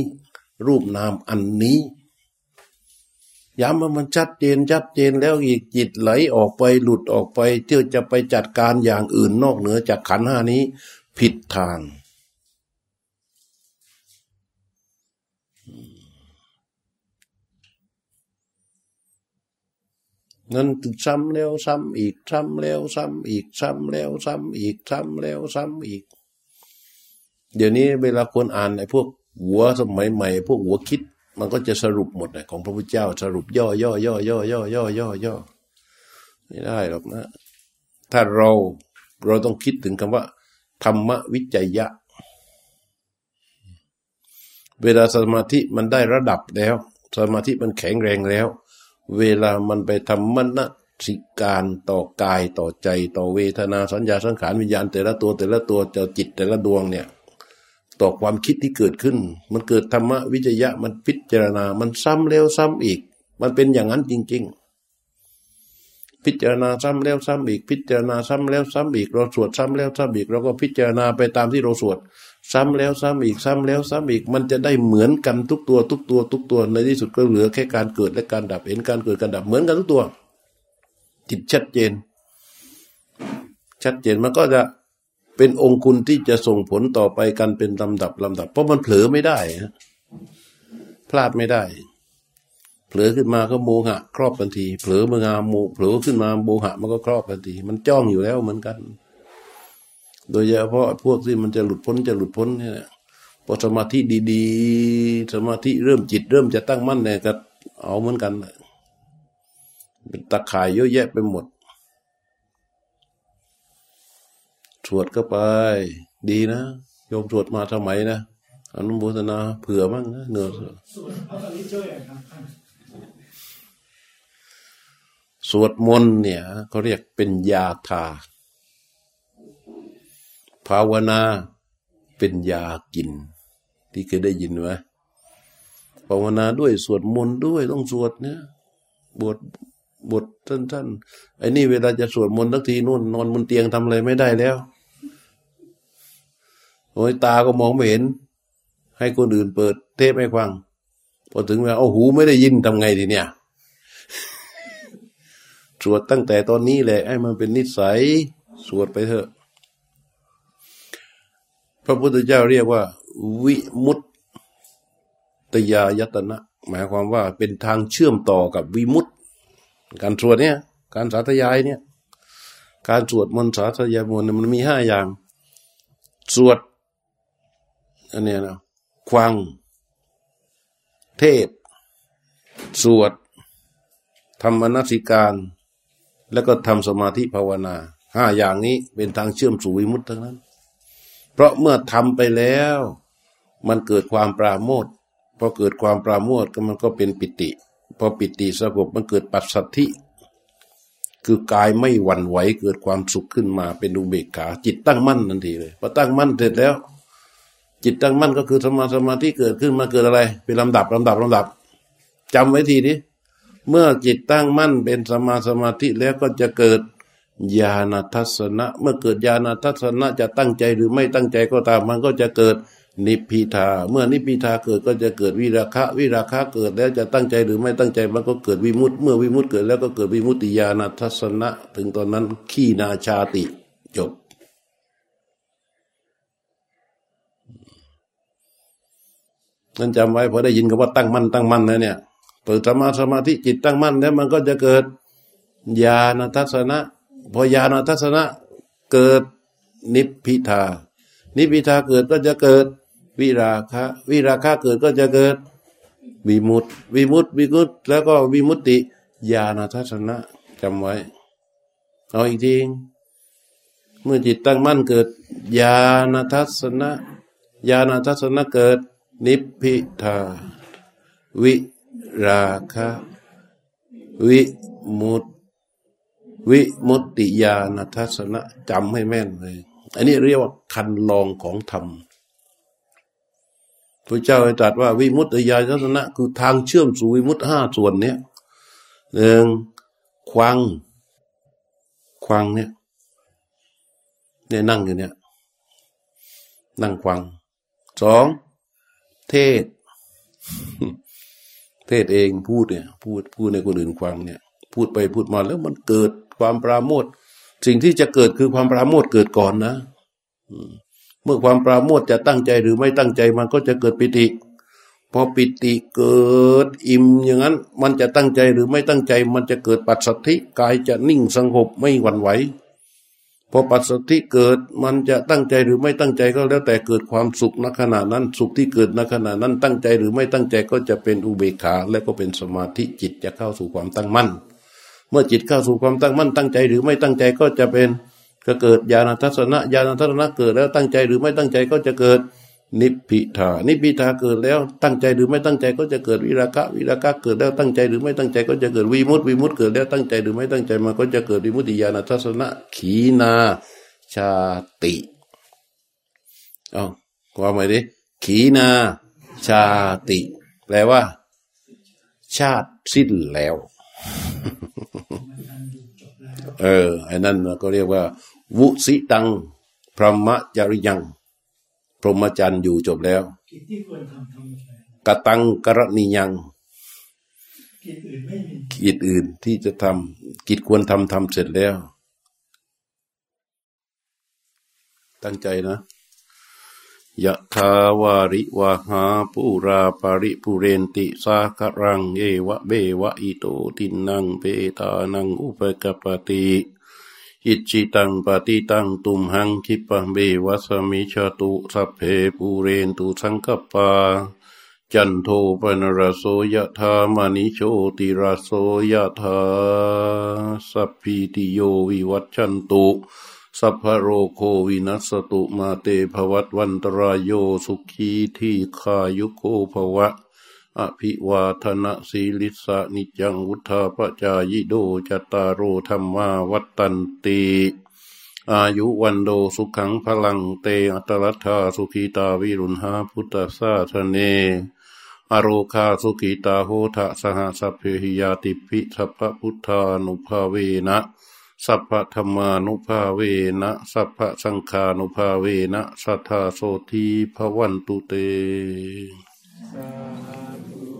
รูปนามอันนี้ย้ำว่ามันชัดเจนชัดเจนแล้วอีกจิตไหลออกไปหลุดออกไปเที่ยวจะไปจัดการอย่างอื่นนอกเหนือจากขันห้านี้ ผิดทาง นั่นถึงซ้ำแล้วซ้ำอีกซ้ำแล้วซ้ำอีกซ้ำแล้วซ้ำอีกซ้ำแล้วซ้ำอีก เดี๋ยวนี้เวลาคนอ่านไอ้พวกหัวสมัยใหม่ พวกหัวคิด มันก็จะสรุปหมดเลยของพระพุทธเจ้าสรุปย่อย่อย่อย่อย่อย่อย่อย่อไม่ได้หรอกนะ ถ้าเราเราต้องคิดถึงคำว่า ธรรมวิจัยยะ เวลาสมาธิมันได้ระดับแล้ว สมาธิมันแข็งแรงแล้ว เวลามันไปทำมณสิการต่อกายต่อใจต่อเวทนาสัญญาสังขารวิญญาณแต่ละตัวแต่ละตัวต่อจิตแต่ละดวงเนี่ยต่อความคิดที่เกิดขึ้น มันเกิดธรรมวิจยะมันพิจารณา มันซ้ำแล้วซ้ำอีก มันเป็นอย่างนั้นจริง ๆ พิจารณาซ้ำแล้วซ้ำอีก พิจารณาซ้ำแล้วซ้ำอีก เราสวดซ้ำแล้วซ้ำอีกเราก็พิจารณาไปตามที่เราสวด ซ้ำแล้วซ้ำอีกซ้ำแล้วซ้ำอีกมันจะได้เหมือนกันทุกตัว ทุกตัว ทุกตัวในที่สุดก็เหลือแค่การเกิดและการดับเห็นการเกิดการดับเหมือนกันทุกตัว จิตชัดเจน ชัดเจนมันก็จะเป็นองคุณที่จะส่งผลต่อไปกันเป็นลำดับลำดับ เพราะมันเผลอไม่ได้พลาดไม่ได้ เผลอขึ้นมาก็โมหะ ครอบทันที เผลอมืองามโมเผลอขึ้นมาโมหะมันก็ครอบทันที มันจ้องอยู่แล้วเหมือนกัน โดยเฉพาะพวกที่มันจะหลุดพ้นจะหลุดพ้นเนี่ยพอสมาธิดีๆ สมาธิเริ่มจิตเริ่มจะตั้งมั่นเนี่ยก็เอาเหมือนกันเป็นตะข่ายเยอะแยะไปหมดสวดก็ไป ดีนะโยมสวดมาทำไมนะอนุโมทนาเผื่อมั่งนะเนื้อสวดมนต์เนี่ยเขาเรียกเป็นยาทา ภาวนาเป็นยากิน ที่เคยได้ยินไหมภาวนาด้วยสวดมนต์ด้วยต้องสวดเนี่ยบทบทท่านๆไอ้นี่เวลาจะสวดมนต์ทักทีนู่นนอนบนเตียงทำอะไรไม่ได้แล้วโอ้ยตาก็มองไม่เห็น ให้คนอื่นเปิดเทปให้ฟังพอถึงเวลาเอาหูไม่ได้ยินทำไงทีเนี่ยสวดตั้งแต่ตอนนี้แหละ ให้มันเป็นนิสัย สวดไปเถอะ พระพุทธเจ้าเรียกว่า วิมุตตยายตนะ หมายความว่าเป็นทางเชื่อมต่อกับวิมุตการสวดเนี่ยการสาธยายเนี่ยการสวดมนต์สาธยายมนต์มันมีห้าอย่าง สวดอันนี้นะควัง เทศ สวดทำมนสิการ แล้วก็ทำสมาธิภาวนาห้าอย่างนี้เป็นทางเชื่อมสู่วิมุตทั้งนั้น เพราะเมื่อทำไปแล้ว มันเกิดความปราโมทพอเกิดความปราโมทก็มันก็เป็นปิติ พอปิติสงบมันเกิดปัสสัทธิคือกายไม่หวั่นไหวเกิดความสุขขึ้นมาเป็นอุเบกขา จิตตั้งมั่นทันทีเลยพอตั้งมั่นเสร็จแล้ว จิตตั้งมั่นก็คือสมาสมาธิเกิดขึ้นมาเกิดอะไร เป็นลำดับลำดับลำดับจำไว้ทีนี้เมื่อจิตตั้งมั่นเป็นสมาสมาธิแล้วก็จะเกิด ญาณทัศนะ เมื่อเกิดญาณทัศนะจะตั้งใจหรือไม่ตั้งใจก็ตาม มันก็จะเกิดนิพพิทา เมื่อนิพพิทาเกิดก็จะเกิดวิราคะ วิราคะเกิดแล้วจะตั้งใจหรือไม่ตั้งใจมันก็เกิดวิมุตต์เมื่อวิมุตต์เกิดแล้วก็เกิดวิมุตติญาณทัศนะ ถึงตอนนั้นขี้นาชาติจบนั่นจำไว้พอได้ยินคำว่าตั้งมั่นตั้งมั่นแล้วเนี่ยเปิดสมาสมาธิจิตตั้งมั่นแล้วมันก็จะเกิดญาณทัศนะ พอญาณทัศนะเกิดนิพพิทา นิพพิทาเกิดก็จะเกิดวิราคะวิราคะเกิดก็จะเกิดวิมุตติวิมุตติวิมุตติแล้วก็วิมุตติญาณทัศนะจำไว้ เอาอีกทีเมื่อจิตตั้งมั่นเกิดญาณทัศนะญาณทัศนะเกิด นิพพิทา วิราคะวิมุตติ วิมุตติญาณทัศนะจำให้แม่นเลย อันนี้เรียกว่าคันลองของธรรมพระเจ้าตรัสว่าวิมุตติญาณทัศนะ คือทางเชื่อมสู่วิมุตติห้าส่วนเนี้ยหนึ่งควัง ควังเนี่ยเนี่ยนั่งอยู่เนี่ย นั่งควังสองเทศ เทศเองพูดเนี่ย พูดพูดในคนอื่นฟังเนี่ย พูดไปพูดมาแล้วมันเกิด ความปราโมทสิ่งที่จะเกิดคือความปราโมทเกิดก่อนนะเมื่อความปราโมทจะตั้งใจหรือไม่ตั้งใจมันก็จะเกิดปิติ พอปิติเกิดอิ่มอย่างนั้น มันจะตั้งใจหรือไม่ตั้งใจ มันจะเกิดปัจสัทธิกายจะนิ่งสงบไม่หวั่นไหวพอพอปัสสติเกิดมันจะตั้งใจหรือไม่ตั้งใจก็แล้วแต่เกิดความสุขณขณะนั้น สุขที่เกิดณขณะนั้นตั้งใจหรือไม่ตั้งใจก็จะเป็นอุเบกขาและก็เป็นสมาธิจิตจะเข้าสู่ความตั้งมั่น เมื่อจิตเข้าสู่ความตั้งมั่นตั้งใจหรือไม่ตั้งใจก็จะเป็นก็เกิดญาณทัศนะญาณทัศนะเกิดแล้วตั้งใจหรือไม่ตั้งใจก็จะเกิดนิพพิทานิพพิทาเกิดแล้วตั้งใจหรือไม่ตั้งใจก็จะเกิดวิรากะวิรากะเกิดแล้วตั้งใจหรือไม่ตั้งใจก็จะเกิดวิมุตติวิมุตติเกิดแล้วตั้งใจหรือไม่ตั้งใจมันก็จะเกิดวิมุตติญาณทัศนะขีนาชาติเอาความหมายดิขีนาชาติ แปลว่า ชาติสิ้นแล้ว เออไอ้นั่นก็เรียกว่า วุสิตัง พรหมจริยัง พรหมจรรย์อยู่จบแล้วกรตังกรณียัง กิจอื่นที่จะทำกิจควรทำทำเสร็จแล้ว ตั้งใจนะ ยะทาวาริวาหาปูราปาริปุเรนติสาครังเอวะเบวะอิโตตินังเปตานังอุปกปติอิจิตังปฏิตังตุมหังคิปะเบวะสมิชตุสัพเพปูเรนตุสังกปปา จันโทปนรโสยะธามณิโชติรโสยะธาสัพพิติโยวิวัชชันตุ สัพพะโรโควินัสตุมาเตภวัตวันตรายโยสุขีที่ขายุโกภวะ อภิวาทนะสีลิสะนิจังวุธาปจายิโดจตารโรธรรมาวัตันติอายุวันโดสุขังพลังเตอัตลัทธาสุขีตาวิรุณหาพุทธสาสเน อโรคาสุขิตาโหทะสหสัพเพหิยาติพิสัพพุทธานุภาเวนะ สัพพะธรรมานุภาเวนะสัพพะสังฆานุภาเวนะสัทธาโสทีพวันตุเตสา